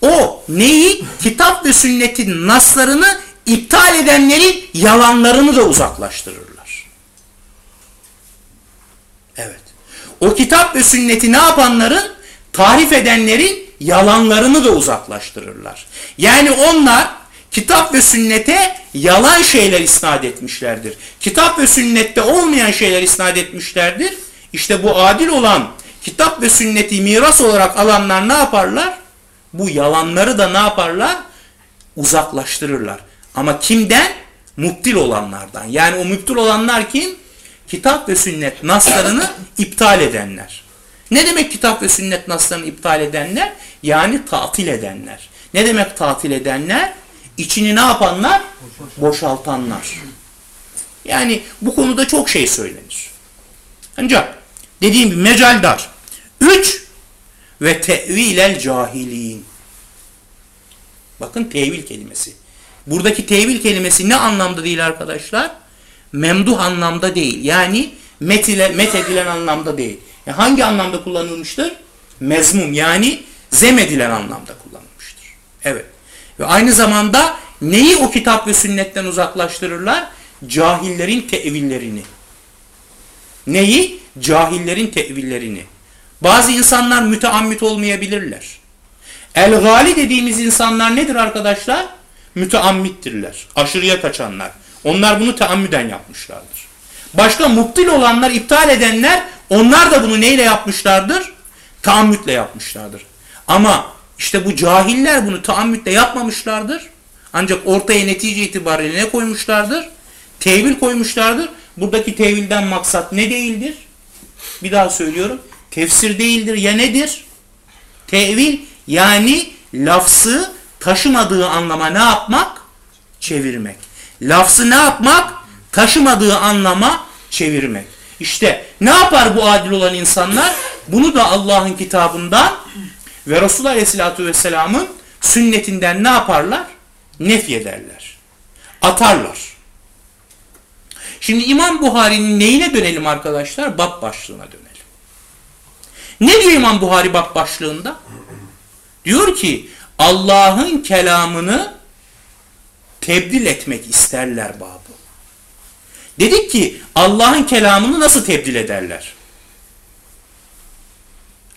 o neyi? Kitap ve sünnetin naslarını iptal edenlerin yalanlarını da uzaklaştırırlar. Evet. O kitap ve sünneti ne yapanların? Tarif edenlerin yalanlarını da uzaklaştırırlar. Yani onlar kitap ve sünnete yalan şeyler isnat etmişlerdir. Kitap ve sünnette olmayan şeyler isnat etmişlerdir. İşte bu adil olan kitap ve sünneti miras olarak alanlar ne yaparlar? Bu yalanları da ne yaparlar? Uzaklaştırırlar. Ama kimden? Muptil olanlardan. Yani o muptil olanlar kim? Kitap ve sünnet naslarını iptal edenler. Ne demek kitap ve sünnet naslarını iptal edenler? Yani tatil edenler. Ne demek tatil edenler? İçini ne yapanlar? Boşaltanlar. Yani bu konuda çok şey söylenir. Ancak dediğim gibi mecal dar. Üç ve tevilel cahilin. Bakın tevil kelimesi. Buradaki tevil kelimesi ne anlamda değil arkadaşlar? Memduh anlamda değil. Yani metile, met edilen anlamda değil. Yani hangi anlamda kullanılmıştır? Mezmum yani zemedilen anlamda kullanılmıştır. Evet. Ve aynı zamanda neyi o kitap ve sünnetten uzaklaştırırlar? Cahillerin tevillerini. Neyi? Cahillerin tevillerini. Bazı insanlar müteammit olmayabilirler. El-gali dediğimiz insanlar nedir arkadaşlar? Müteammittirler. Aşırıya kaçanlar. Onlar bunu teammüden yapmışlardır. Başka muptil olanlar, iptal edenler onlar da bunu neyle yapmışlardır? Taammütle yapmışlardır. Ama işte bu cahiller bunu taammütle yapmamışlardır. Ancak ortaya netice itibariyle ne koymuşlardır? Tevil koymuşlardır. Buradaki tevilden maksat ne değildir? Bir daha söylüyorum. Tefsir değildir. Ya nedir? Tevil yani lafzı taşımadığı anlama ne yapmak? Çevirmek. Lafzı ne yapmak? Taşımadığı anlama çevirmek. İşte ne yapar bu adil olan insanlar? Bunu da Allah'ın kitabından ve Resulullah Aleyhisselatü Vesselam'ın sünnetinden ne yaparlar? Nef ederler. Atarlar. Şimdi İmam Buhari'nin neyine dönelim arkadaşlar? Bab başlığına dönelim. Ne diyor İmam Buhari bab başlığında? Diyor ki Allah'ın kelamını tebdil etmek isterler babı. Dedik ki Allah'ın kelamını nasıl tebdil ederler?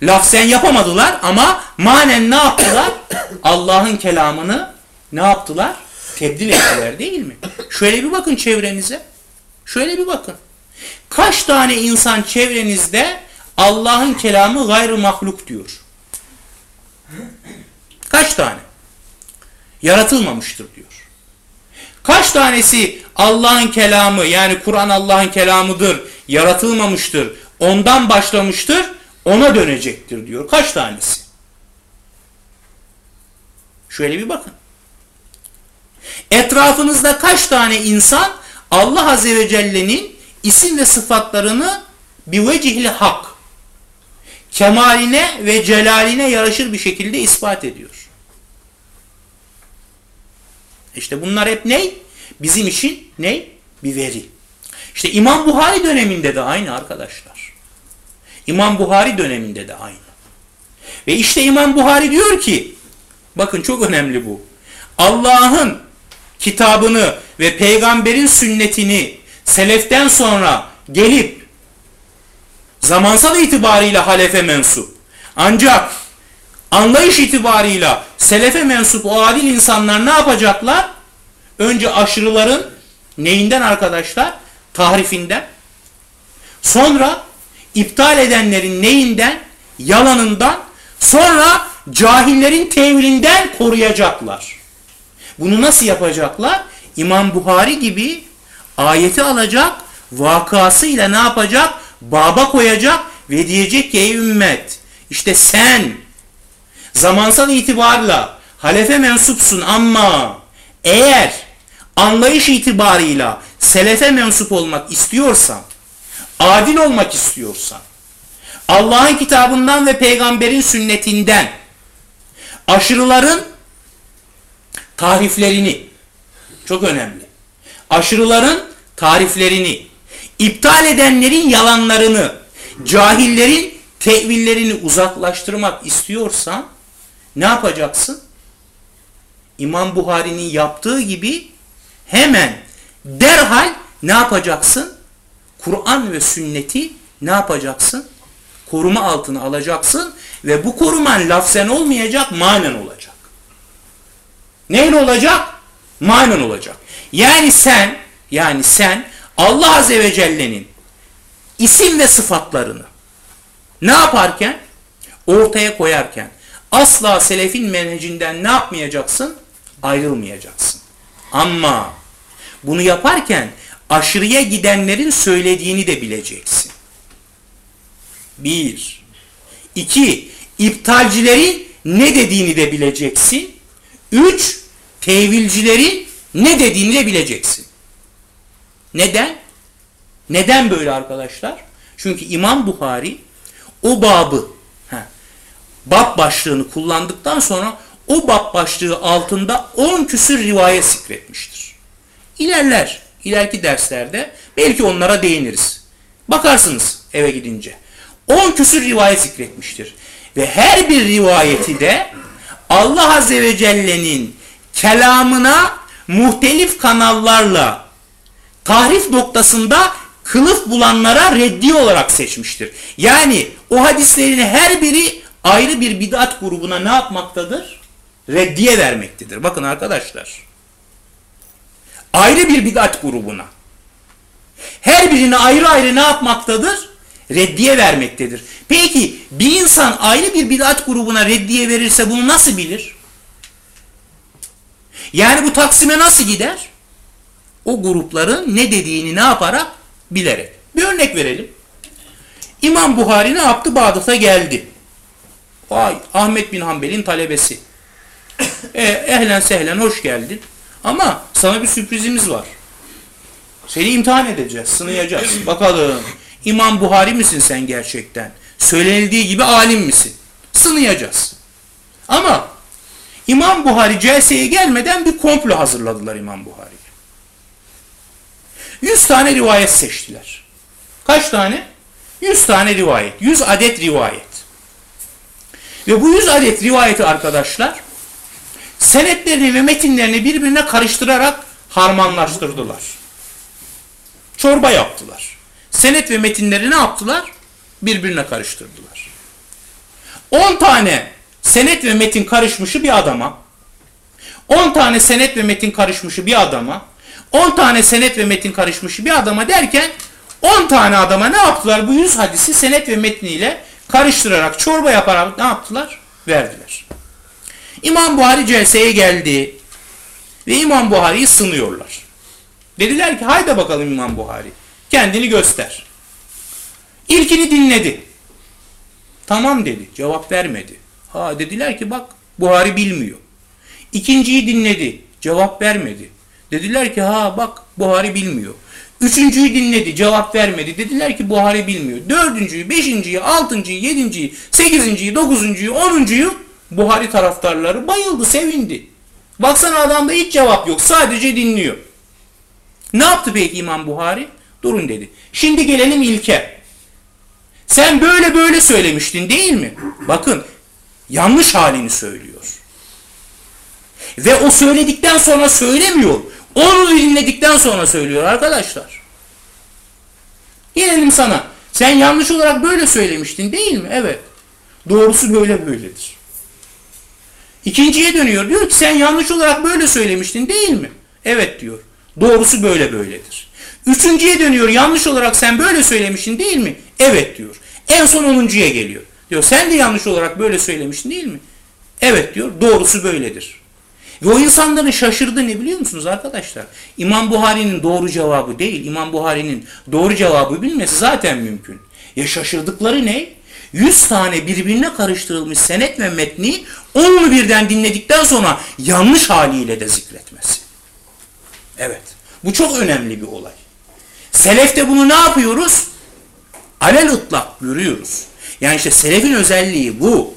Lafzen yapamadılar ama manen ne yaptılar? [COUGHS] Allah'ın kelamını ne yaptılar? Tebdil ettiler değil mi? Şöyle bir bakın çevrenize. Şöyle bir bakın. Kaç tane insan çevrenizde Allah'ın kelamı gayrı mahluk diyor? Kaç tane? Yaratılmamıştır diyor. Kaç tanesi Allah'ın kelamı yani Kur'an Allah'ın kelamıdır, yaratılmamıştır, ondan başlamıştır, ona dönecektir diyor. Kaç tanesi? Şöyle bir bakın. Etrafınızda kaç tane insan Allah Azze ve Celle'nin isim ve sıfatlarını bir vecihli hak, kemaline ve celaline yaraşır bir şekilde ispat ediyor. İşte bunlar hep ne? Bizim için ne? Bir veri. İşte İmam Buhari döneminde de aynı arkadaşlar. İmam Buhari döneminde de aynı. Ve işte İmam Buhari diyor ki, bakın çok önemli bu. Allah'ın kitabını ve peygamberin sünnetini seleften sonra gelip zamansal itibarıyla halefe mensup. Ancak anlayış itibarıyla selefe mensup o adil insanlar ne yapacaklar? Önce aşırıların neyinden arkadaşlar? Tahrifinden. Sonra iptal edenlerin neyinden? Yalanından. Sonra cahillerin tevilinden koruyacaklar. Bunu nasıl yapacaklar? İmam Buhari gibi ayeti alacak, vakasıyla ne yapacak? Baba koyacak ve diyecek ki ey ümmet işte sen zamansal itibarla halefe mensupsun ama eğer anlayış itibarıyla selefe mensup olmak istiyorsan, adil olmak istiyorsan, Allah'ın kitabından ve peygamberin sünnetinden aşırıların tariflerini çok önemli. Aşırıların tariflerini, iptal edenlerin yalanlarını, cahillerin tevillerini uzaklaştırmak istiyorsan ne yapacaksın? İmam Buhari'nin yaptığı gibi hemen derhal ne yapacaksın? Kur'an ve sünneti ne yapacaksın? Koruma altına alacaksın ve bu koruman lafzen olmayacak, manen olacak. Neyle olacak? Manen olacak. Yani sen, yani sen Allah Azze ve Celle'nin isim ve sıfatlarını ne yaparken? Ortaya koyarken asla selefin menhecinden ne yapmayacaksın? Ayrılmayacaksın. Ama bunu yaparken aşırıya gidenlerin söylediğini de bileceksin. Bir. İki. İptalcilerin ne dediğini de bileceksin. Üç. Tevilcilerin ne dediğini de bileceksin. Neden? Neden böyle arkadaşlar? Çünkü İmam Buhari o babı, he, bab başlığını kullandıktan sonra o bab başlığı altında 10 küsür rivayet zikretmiştir. İlerler, ileriki derslerde belki onlara değiniriz. Bakarsınız eve gidince. 10 küsür rivayet zikretmiştir. Ve her bir rivayeti de Allah Azze ve Celle'nin kelamına muhtelif kanallarla tahrif noktasında kılıf bulanlara reddi olarak seçmiştir. Yani o hadislerin her biri ayrı bir bid'at grubuna ne yapmaktadır? Reddiye vermektedir. Bakın arkadaşlar. Ayrı bir bid'at grubuna. Her birini ayrı ayrı ne yapmaktadır? Reddiye vermektedir. Peki bir insan ayrı bir bid'at grubuna reddiye verirse bunu nasıl bilir? Yani bu taksime nasıl gider? O grupların ne dediğini ne yaparak? Bilerek. Bir örnek verelim. İmam Buhari ne yaptı? Bağdat'a geldi. Vay Ahmet bin Hanbel'in talebesi. E, ehlen sehlen hoş geldin. Ama sana bir sürprizimiz var. Seni imtihan edeceğiz, sınayacağız. [CLEARS THROAT] Bakalım İmam Buhari misin sen gerçekten? Söylenildiği gibi alim misin? Sınayacağız. Ama İmam Buhari CS'ye gelmeden bir komplo hazırladılar İmam Buhari'ye. 100 tane rivayet seçtiler. Kaç tane? 100 tane rivayet. 100 adet rivayet. Ve bu 100 adet rivayeti arkadaşlar senetlerini ve metinlerini birbirine karıştırarak harmanlaştırdılar. Çorba yaptılar. Senet ve metinleri ne yaptılar? Birbirine karıştırdılar. 10 tane senet ve metin karışmışı bir adama, 10 tane senet ve metin karışmışı bir adama, 10 tane senet ve metin karışmışı bir adama derken 10 tane adama ne yaptılar? Bu 100 hadisi senet ve metniyle karıştırarak, çorba yaparak ne yaptılar? Verdiler. İmam Buhari celseye geldi. Ve İmam Buhari'yi sınıyorlar. Dediler ki haydi bakalım İmam Buhari. Kendini göster. İlkini dinledi. Tamam dedi. Cevap vermedi. Ha dediler ki bak Buhari bilmiyor. İkinciyi dinledi. Cevap vermedi. Dediler ki ha bak Buhari bilmiyor. Üçüncüyü dinledi cevap vermedi. Dediler ki Buhari bilmiyor. Dördüncüyü, beşinciyi, altıncıyı, yedinciyi, sekizinciyi, dokuzuncuyu, onuncuyu Buhari taraftarları bayıldı, sevindi. Baksana adamda hiç cevap yok. Sadece dinliyor. Ne yaptı peki İmam Buhari? Durun dedi. Şimdi gelelim ilke. Sen böyle böyle söylemiştin değil mi? Bakın yanlış halini söylüyor. Ve o söyledikten sonra söylemiyor. Onu dinledikten sonra söylüyor arkadaşlar. Gelelim sana. Sen yanlış olarak böyle söylemiştin değil mi? Evet. Doğrusu böyle böyledir. İkinciye dönüyor. Diyor ki sen yanlış olarak böyle söylemiştin değil mi? Evet diyor. Doğrusu böyle böyledir. Üçüncüye dönüyor. Yanlış olarak sen böyle söylemiştin değil mi? Evet diyor. En son onuncuya geliyor. Diyor sen de yanlış olarak böyle söylemiştin değil mi? Evet diyor. Doğrusu böyledir. Ve o insanların şaşırdığı ne biliyor musunuz arkadaşlar? İmam Buhari'nin doğru cevabı değil. İmam Buhari'nin doğru cevabı bilmesi zaten mümkün. Ya şaşırdıkları ne? 100 tane birbirine karıştırılmış senet ve metni onu birden dinledikten sonra yanlış haliyle de zikretmesi. Evet. Bu çok önemli bir olay. Selefte bunu ne yapıyoruz? Alel ıtlak görüyoruz. Yani işte selefin özelliği bu.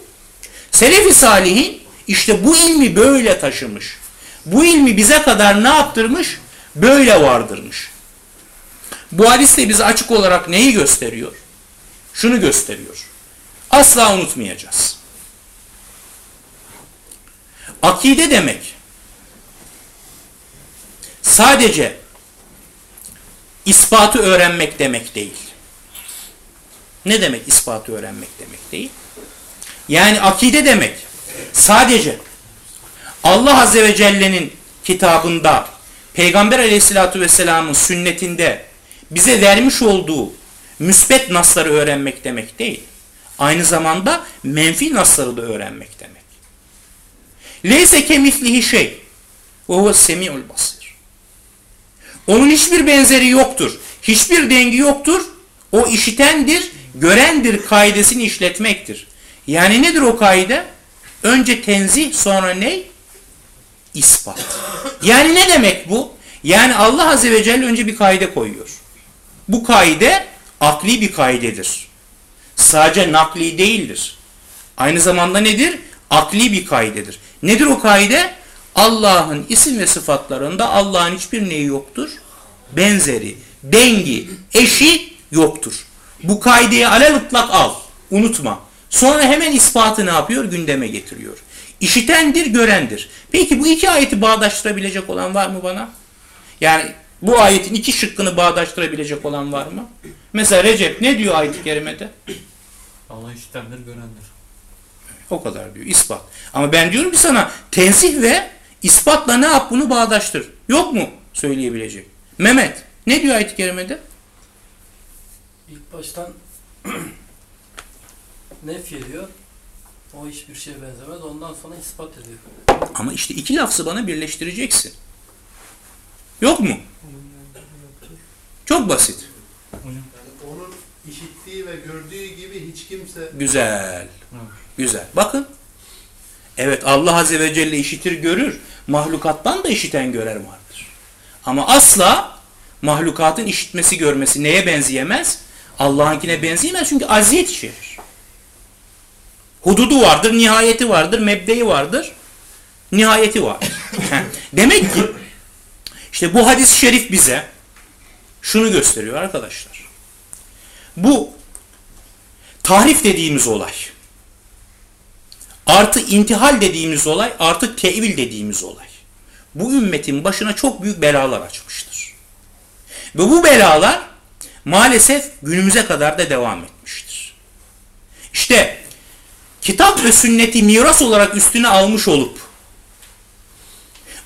Selefi salihin işte bu ilmi böyle taşımış. Bu ilmi bize kadar ne yaptırmış? Böyle vardırmış. Bu hadis de bize açık olarak neyi gösteriyor? Şunu gösteriyor. Asla unutmayacağız. Akide demek sadece ispatı öğrenmek demek değil. Ne demek ispatı öğrenmek demek değil? Yani akide demek sadece Allah Azze ve Celle'nin kitabında Peygamber Aleyhisselatü Vesselam'ın sünnetinde bize vermiş olduğu müsbet nasları öğrenmek demek değil. Aynı zamanda menfi nasları da öğrenmek demek. Leyse kemislihi şey ve huve semi'ul basir. Onun hiçbir benzeri yoktur. Hiçbir dengi yoktur. O işitendir, görendir kaidesini işletmektir. Yani nedir o kaide? Önce tenzih sonra ne? İspat. Yani ne demek bu? Yani Allah Azze ve Celle önce bir kaide koyuyor. Bu kaide akli bir kaidedir. Sadece nakli değildir. Aynı zamanda nedir? Akli bir kaidedir. Nedir o kaide? Allah'ın isim ve sıfatlarında Allah'ın hiçbir neyi yoktur? Benzeri, dengi, eşi yoktur. Bu kaideyi alel ıtlak al. Unutma. Sonra hemen ispatı ne yapıyor? Gündeme getiriyor. İşitendir, görendir. Peki bu iki ayeti bağdaştırabilecek olan var mı bana? Yani bu ayetin iki şıkkını bağdaştırabilecek olan var mı? Mesela Recep ne diyor ayet-i kerimede? Allah işitendir, görendir. O kadar diyor. ispat. Ama ben diyorum ki sana tenzih ve ispatla ne yap bunu bağdaştır. Yok mu söyleyebilecek? Mehmet ne diyor ayet-i kerimede? İlk baştan [CLEARS THROAT] nef ediyor. O hiçbir şeye benzemez. Ondan sonra ispat ediyor. Ama işte iki lafzı bana birleştireceksin. Yok mu? Çok basit. Yani onun işittiği ve gördüğü gibi hiç kimse Güzel. Güzel. Bakın. Evet Allah Azze ve Celle işitir görür. Mahlukattan da işiten görer vardır. Ama asla mahlukatın işitmesi görmesi neye benzeyemez? Allah'ınkine benzeyemez çünkü aziyet işer. Hududu vardır, nihayeti vardır, mebdeyi vardır, nihayeti vardır. [LAUGHS] Demek ki işte bu hadis-i şerif bize şunu gösteriyor arkadaşlar. Bu tahrif dediğimiz olay artı intihal dediğimiz olay artı tevil dediğimiz olay. Bu ümmetin başına çok büyük belalar açmıştır. Ve bu belalar maalesef günümüze kadar da devam etmiştir. İşte kitap ve sünneti miras olarak üstüne almış olup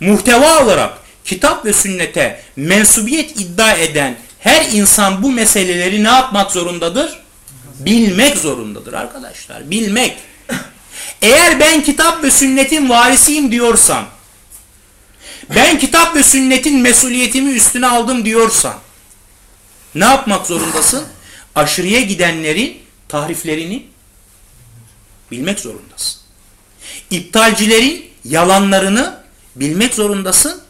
muhteva olarak kitap ve sünnete mensubiyet iddia eden her insan bu meseleleri ne yapmak zorundadır? Bilmek zorundadır arkadaşlar. Bilmek. Eğer ben kitap ve sünnetin varisiyim diyorsam, ben kitap ve sünnetin mesuliyetimi üstüne aldım diyorsan, ne yapmak zorundasın? Aşırıya gidenlerin tahriflerini bilmek zorundasın. İptalcilerin yalanlarını bilmek zorundasın.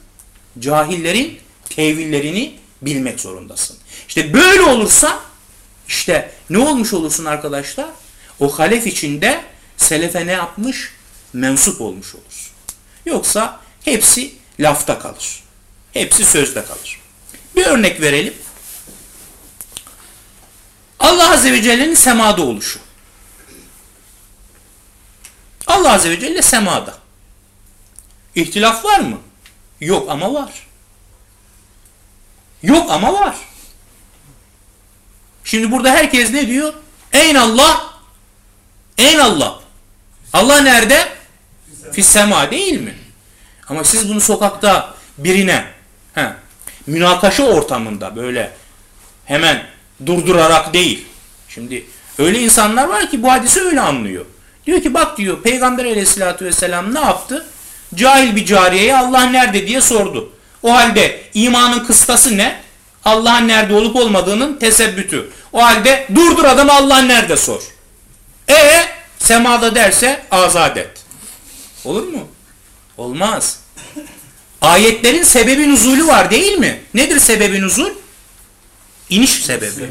Cahillerin tevillerini bilmek zorundasın. İşte böyle olursa işte ne olmuş olursun arkadaşlar? O halef içinde selefe ne yapmış? Mensup olmuş olursun. Yoksa hepsi lafta kalır. Hepsi sözde kalır. Bir örnek verelim. Allah Azze ve Celle'nin semada oluşu. Allah Azze ve Celle semada. İhtilaf var mı? Yok ama var. Yok ama var. Şimdi burada herkes ne diyor? Eyn Allah? Eyn Allah? Allah nerede? Fissema değil mi? Ama siz bunu sokakta birine he, münakaşa ortamında böyle hemen durdurarak değil. Şimdi öyle insanlar var ki bu hadisi öyle anlıyor. Diyor ki bak diyor Peygamber aleyhissalatü vesselam ne yaptı? Cahil bir cariyeye Allah nerede diye sordu. O halde imanın kıstası ne? Allah'ın nerede olup olmadığının tesebbütü. O halde durdur adamı Allah nerede sor. E semada derse azat et. Olur mu? Olmaz. Ayetlerin sebebi nuzulü var değil mi? Nedir sebebi nuzul? İniş sebebi.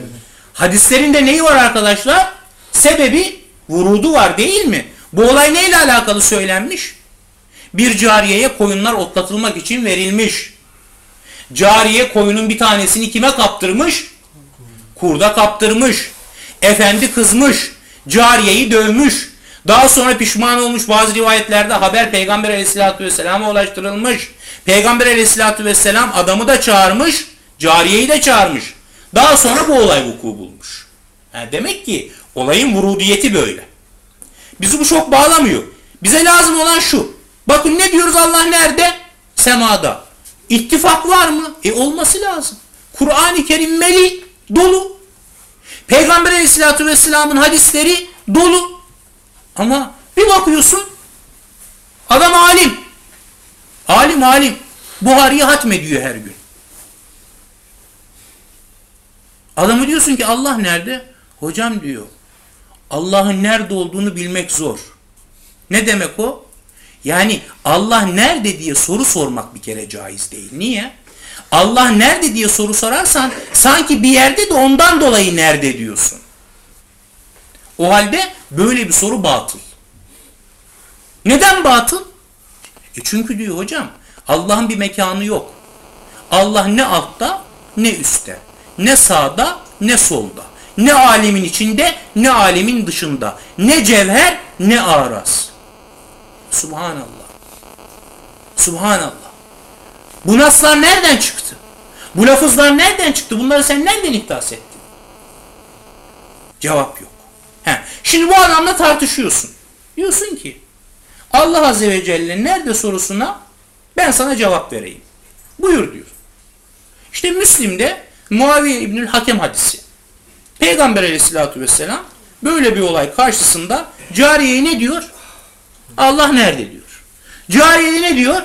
Hadislerin de neyi var arkadaşlar? Sebebi vurudu var değil mi? Bu olay neyle alakalı söylenmiş? Bir cariyeye koyunlar otlatılmak için verilmiş. Cariye koyunun bir tanesini kime kaptırmış? Kurda kaptırmış. Efendi kızmış. Cariyeyi dövmüş. Daha sonra pişman olmuş bazı rivayetlerde haber Peygamber aleyhissalatü vesselama ulaştırılmış. Peygamber aleyhissalatü vesselam adamı da çağırmış. Cariyeyi de çağırmış. Daha sonra bu olay vuku bulmuş. Yani demek ki olayın vurudiyeti böyle. Bizi bu çok bağlamıyor. Bize lazım olan şu. Bakın ne diyoruz Allah nerede? Semada. İttifak var mı? E olması lazım. Kur'an-ı Kerim meli dolu. Peygamber aleyhissalatü vesselamın hadisleri dolu. Ama bir bakıyorsun adam alim. Alim alim. Buhari'yi hatmediyor her gün. Adamı diyorsun ki Allah nerede? Hocam diyor. Allah'ın nerede olduğunu bilmek zor. Ne demek o? Yani Allah nerede diye soru sormak bir kere caiz değil. Niye? Allah nerede diye soru sorarsan sanki bir yerde de ondan dolayı nerede diyorsun. O halde böyle bir soru batıl. Neden batıl? E çünkü diyor hocam Allah'ın bir mekanı yok. Allah ne altta ne üstte. Ne sağda ne solda. Ne alemin içinde ne alemin dışında. Ne cevher ne araz. Subhanallah. Subhanallah. Bu naslar nereden çıktı? Bu lafızlar nereden çıktı? Bunları sen nereden ihdas ettin? Cevap yok. He. Şimdi bu adamla tartışıyorsun. Diyorsun ki Allah Azze ve Celle nerede sorusuna ben sana cevap vereyim. Buyur diyor. İşte Müslim'de Muaviye İbnül Hakem hadisi. Peygamber aleyhissalatü vesselam böyle bir olay karşısında cariyeye ne diyor? Allah nerede diyor. Cariye ne diyor?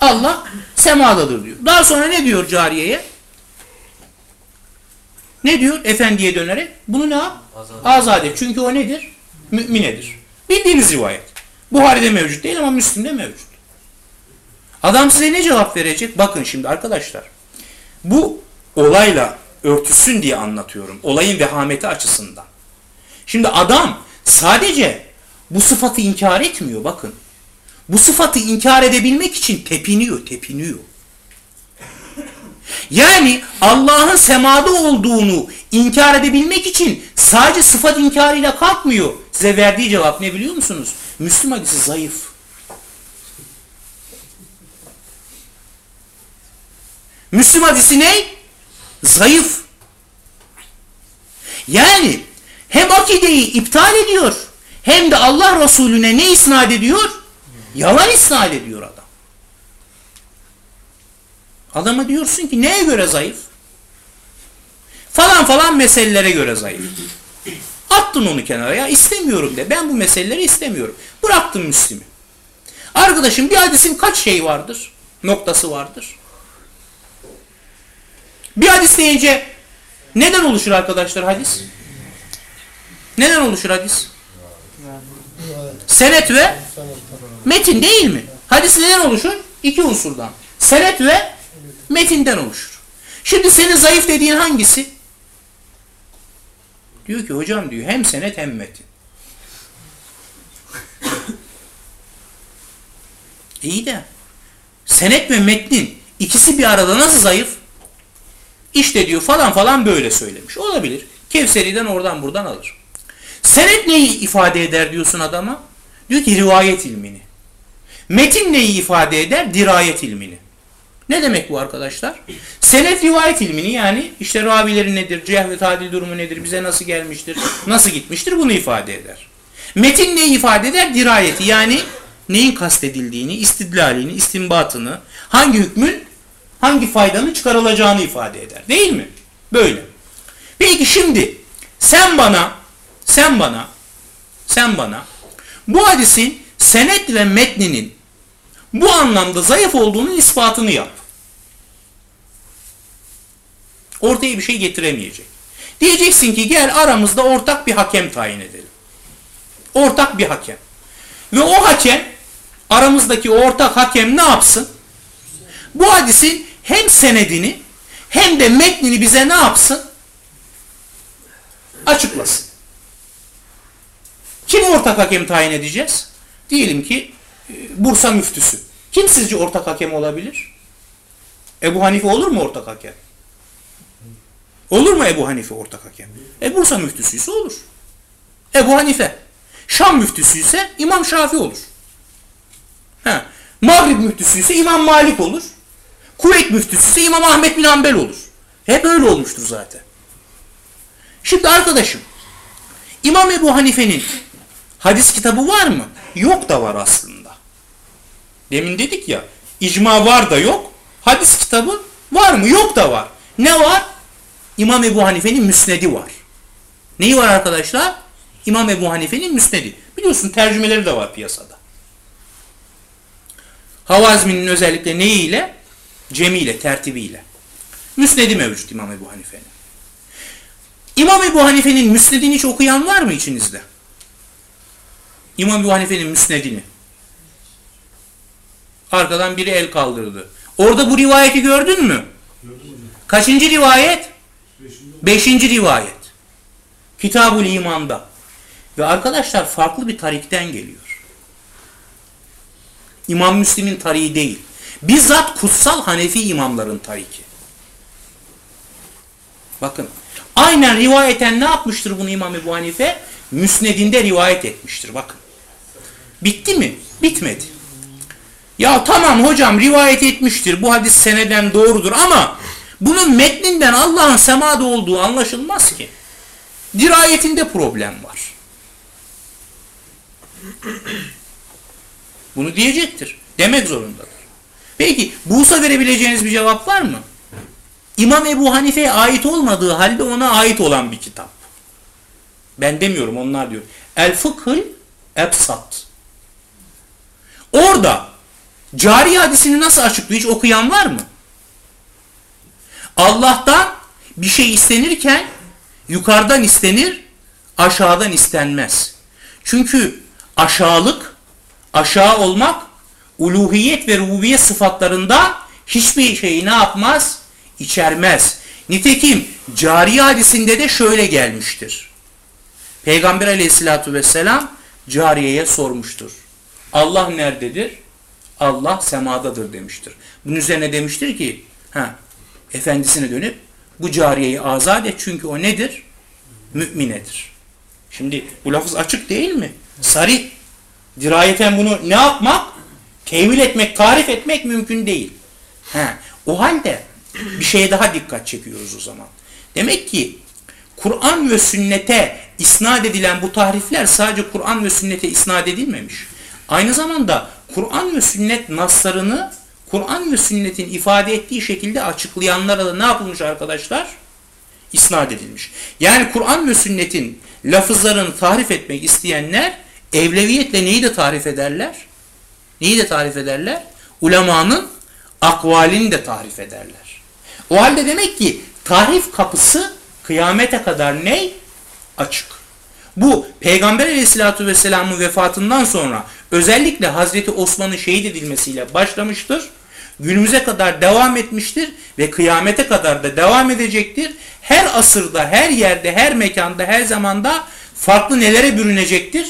Allah semadadır diyor. Daha sonra ne diyor cariyeye? Ne diyor? Efendiye dönerek bunu ne yap? Azade. Azade. Çünkü o nedir? Müminedir. Bildiğiniz rivayet. Buhari'de mevcut değil ama Müslim'de mevcut. Adam size ne cevap verecek? Bakın şimdi arkadaşlar. Bu olayla örtüsün diye anlatıyorum. Olayın vehameti açısından. Şimdi adam sadece bu sıfatı inkar etmiyor bakın. Bu sıfatı inkar edebilmek için tepiniyor, tepiniyor. Yani Allah'ın semada olduğunu inkar edebilmek için sadece sıfat inkarıyla kalkmıyor. Size verdiği cevap ne biliyor musunuz? Müslüm hadisi zayıf. Müslüm hadisi ne? Zayıf. Yani hem akideyi iptal ediyor hem de Allah Resulüne ne isnat ediyor? Yalan isnat ediyor adam. Adama diyorsun ki neye göre zayıf? Falan falan meselelere göre zayıf. Attın onu kenara ya istemiyorum de. Ben bu meseleleri istemiyorum. Bıraktım Müslim'i. Arkadaşım bir hadisin kaç şey vardır? Noktası vardır. Bir hadis deyince neden oluşur arkadaşlar hadis? Neden oluşur hadis? Senet ve metin değil mi? Hadis neden oluşur? İki unsurdan. Senet ve metinden oluşur. Şimdi senin zayıf dediğin hangisi? Diyor ki hocam diyor hem senet hem metin. [LAUGHS] İyi de senet ve metnin ikisi bir arada nasıl zayıf? İşte diyor falan falan böyle söylemiş. Olabilir. Kevseri'den oradan buradan alır. Senet neyi ifade eder diyorsun adama? Diyor ki rivayet ilmini. Metin neyi ifade eder? Dirayet ilmini. Ne demek bu arkadaşlar? Senet rivayet ilmini yani işte ravileri nedir, ceh ve tadil durumu nedir, bize nasıl gelmiştir, nasıl gitmiştir bunu ifade eder. Metin neyi ifade eder? Dirayeti yani neyin kastedildiğini, istidlalini, istinbatını, hangi hükmün, hangi faydanın çıkarılacağını ifade eder. Değil mi? Böyle. Peki şimdi sen bana, sen bana, sen bana bu hadisin senet ve metninin bu anlamda zayıf olduğunun ispatını yap. Ortaya bir şey getiremeyecek. Diyeceksin ki gel aramızda ortak bir hakem tayin edelim. Ortak bir hakem. Ve o hakem aramızdaki ortak hakem ne yapsın? bu hadisin hem senedini hem de metnini bize ne yapsın? Açıklasın. Kim ortak hakem tayin edeceğiz? Diyelim ki e, Bursa müftüsü. Kim sizce ortak hakem olabilir? Ebu Hanife olur mu ortak hakem? Olur mu Ebu Hanife ortak hakem? E Bursa müftüsü ise olur. Ebu Hanife. Şam müftüsü ise İmam Şafi olur. Ha. Mağrib müftüsü ise İmam Malik olur. Kuveyt müftüsü ise İmam Ahmet bin Hanbel olur. Hep öyle olmuştur zaten. Şimdi arkadaşım, İmam Ebu Hanife'nin hadis kitabı var mı? Yok da var aslında. Demin dedik ya, icma var da yok. Hadis kitabı var mı? Yok da var. Ne var? İmam Ebu Hanife'nin müsnedi var. Neyi var arkadaşlar? İmam Ebu Hanife'nin müsnedi. Biliyorsun tercümeleri de var piyasada. Havazmi'nin özellikle neyiyle? Cemiyle, tertibiyle. Müsnedi mevcut İmam Ebu Hanife'nin. İmam Ebu Hanife'nin müsnedini hiç okuyan var mı içinizde? İmam Ebu Hanife'nin müsnedini. Arkadan biri el kaldırdı. Orada bu rivayeti gördün mü? Kaçıncı rivayet? Beşinci rivayet. Kitabul İman'da. Ve arkadaşlar farklı bir tarikten geliyor. İmam Müslim'in tarihi değil. Bizzat kutsal Hanefi imamların tariki. Bakın. Aynen rivayeten ne yapmıştır bunu İmam Ebu Hanife? Müsnedinde rivayet etmiştir. Bakın. Bitti mi? Bitmedi. Ya tamam hocam rivayet etmiştir. Bu hadis seneden doğrudur ama bunun metninden Allah'ın semada olduğu anlaşılmaz ki. Dirayetinde problem var. Bunu diyecektir. Demek zorundadır. Peki Buğsa verebileceğiniz bir cevap var mı? İmam Ebu Hanife'ye ait olmadığı halde ona ait olan bir kitap. Ben demiyorum onlar diyor. El Fıkhıl Ebsat. Orada cari hadisini nasıl açıklıyor hiç okuyan var mı? Allah'tan bir şey istenirken yukarıdan istenir, aşağıdan istenmez. Çünkü aşağılık, aşağı olmak uluhiyet ve rububiyet sıfatlarında hiçbir şeyi ne yapmaz? İçermez. Nitekim cari hadisinde de şöyle gelmiştir. Peygamber aleyhissalatü vesselam cariyeye sormuştur. Allah nerededir? Allah semadadır demiştir. Bunun üzerine demiştir ki ha, efendisine dönüp bu cariyeyi azat et çünkü o nedir? Müminedir. Şimdi bu lafız açık değil mi? Sarı. Dirayeten bunu ne yapmak? Tevil etmek, tarif etmek mümkün değil. Ha, o halde bir şeye daha dikkat çekiyoruz o zaman. Demek ki Kur'an ve sünnete isnat edilen bu tahrifler sadece Kur'an ve sünnete isnat edilmemiş. Aynı zamanda Kur'an ve sünnet naslarını Kur'an ve sünnetin ifade ettiği şekilde açıklayanlara da ne yapılmış arkadaşlar? İsnat edilmiş. Yani Kur'an ve sünnetin lafızlarını tarif etmek isteyenler evleviyetle neyi de tarif ederler? Neyi de tarif ederler? Ulemanın akvalini de tarif ederler. O halde demek ki tarif kapısı kıyamete kadar ne? Açık. Bu Peygamber aleyhissalatü vesselamın vefatından sonra özellikle Hazreti Osman'ın şehit edilmesiyle başlamıştır. Günümüze kadar devam etmiştir ve kıyamete kadar da devam edecektir. Her asırda, her yerde, her mekanda, her zamanda farklı nelere bürünecektir?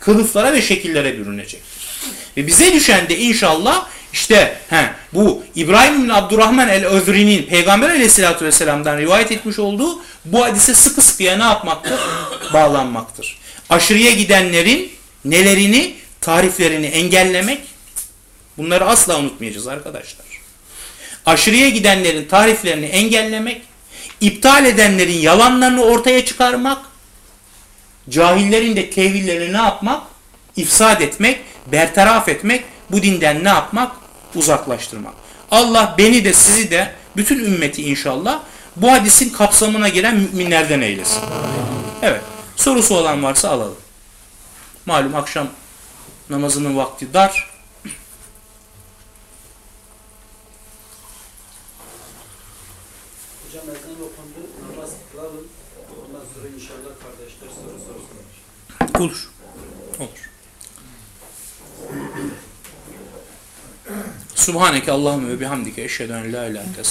Kılıflara ve şekillere bürünecektir. Ve bize düşen de inşallah işte he, bu İbrahim bin Abdurrahman el-Özri'nin Peygamber aleyhissalatü vesselam'dan rivayet etmiş olduğu bu hadise sıkı sıkıya ne yapmaktır? [COUGHS] Bağlanmaktır. Aşırıya gidenlerin nelerini, tariflerini engellemek bunları asla unutmayacağız arkadaşlar. Aşırıya gidenlerin tariflerini engellemek, iptal edenlerin yalanlarını ortaya çıkarmak, cahillerin de tevillerini ne yapmak? İfsad etmek, bertaraf etmek, bu dinden ne yapmak? Uzaklaştırmak. Allah beni de sizi de bütün ümmeti inşallah bu hadisin kapsamına giren müminlerden eylesin. Evet. Sorusu olan varsa alalım. Malum akşam namazının vakti dar. Hocam ezan okundu, namaz kılalım. Ondan sonra inşallah kardeşler soru sorsunlar. Olur. Olur. Subhaneke Allahümme ve bihamdike eşhedü en la ilahe illa ente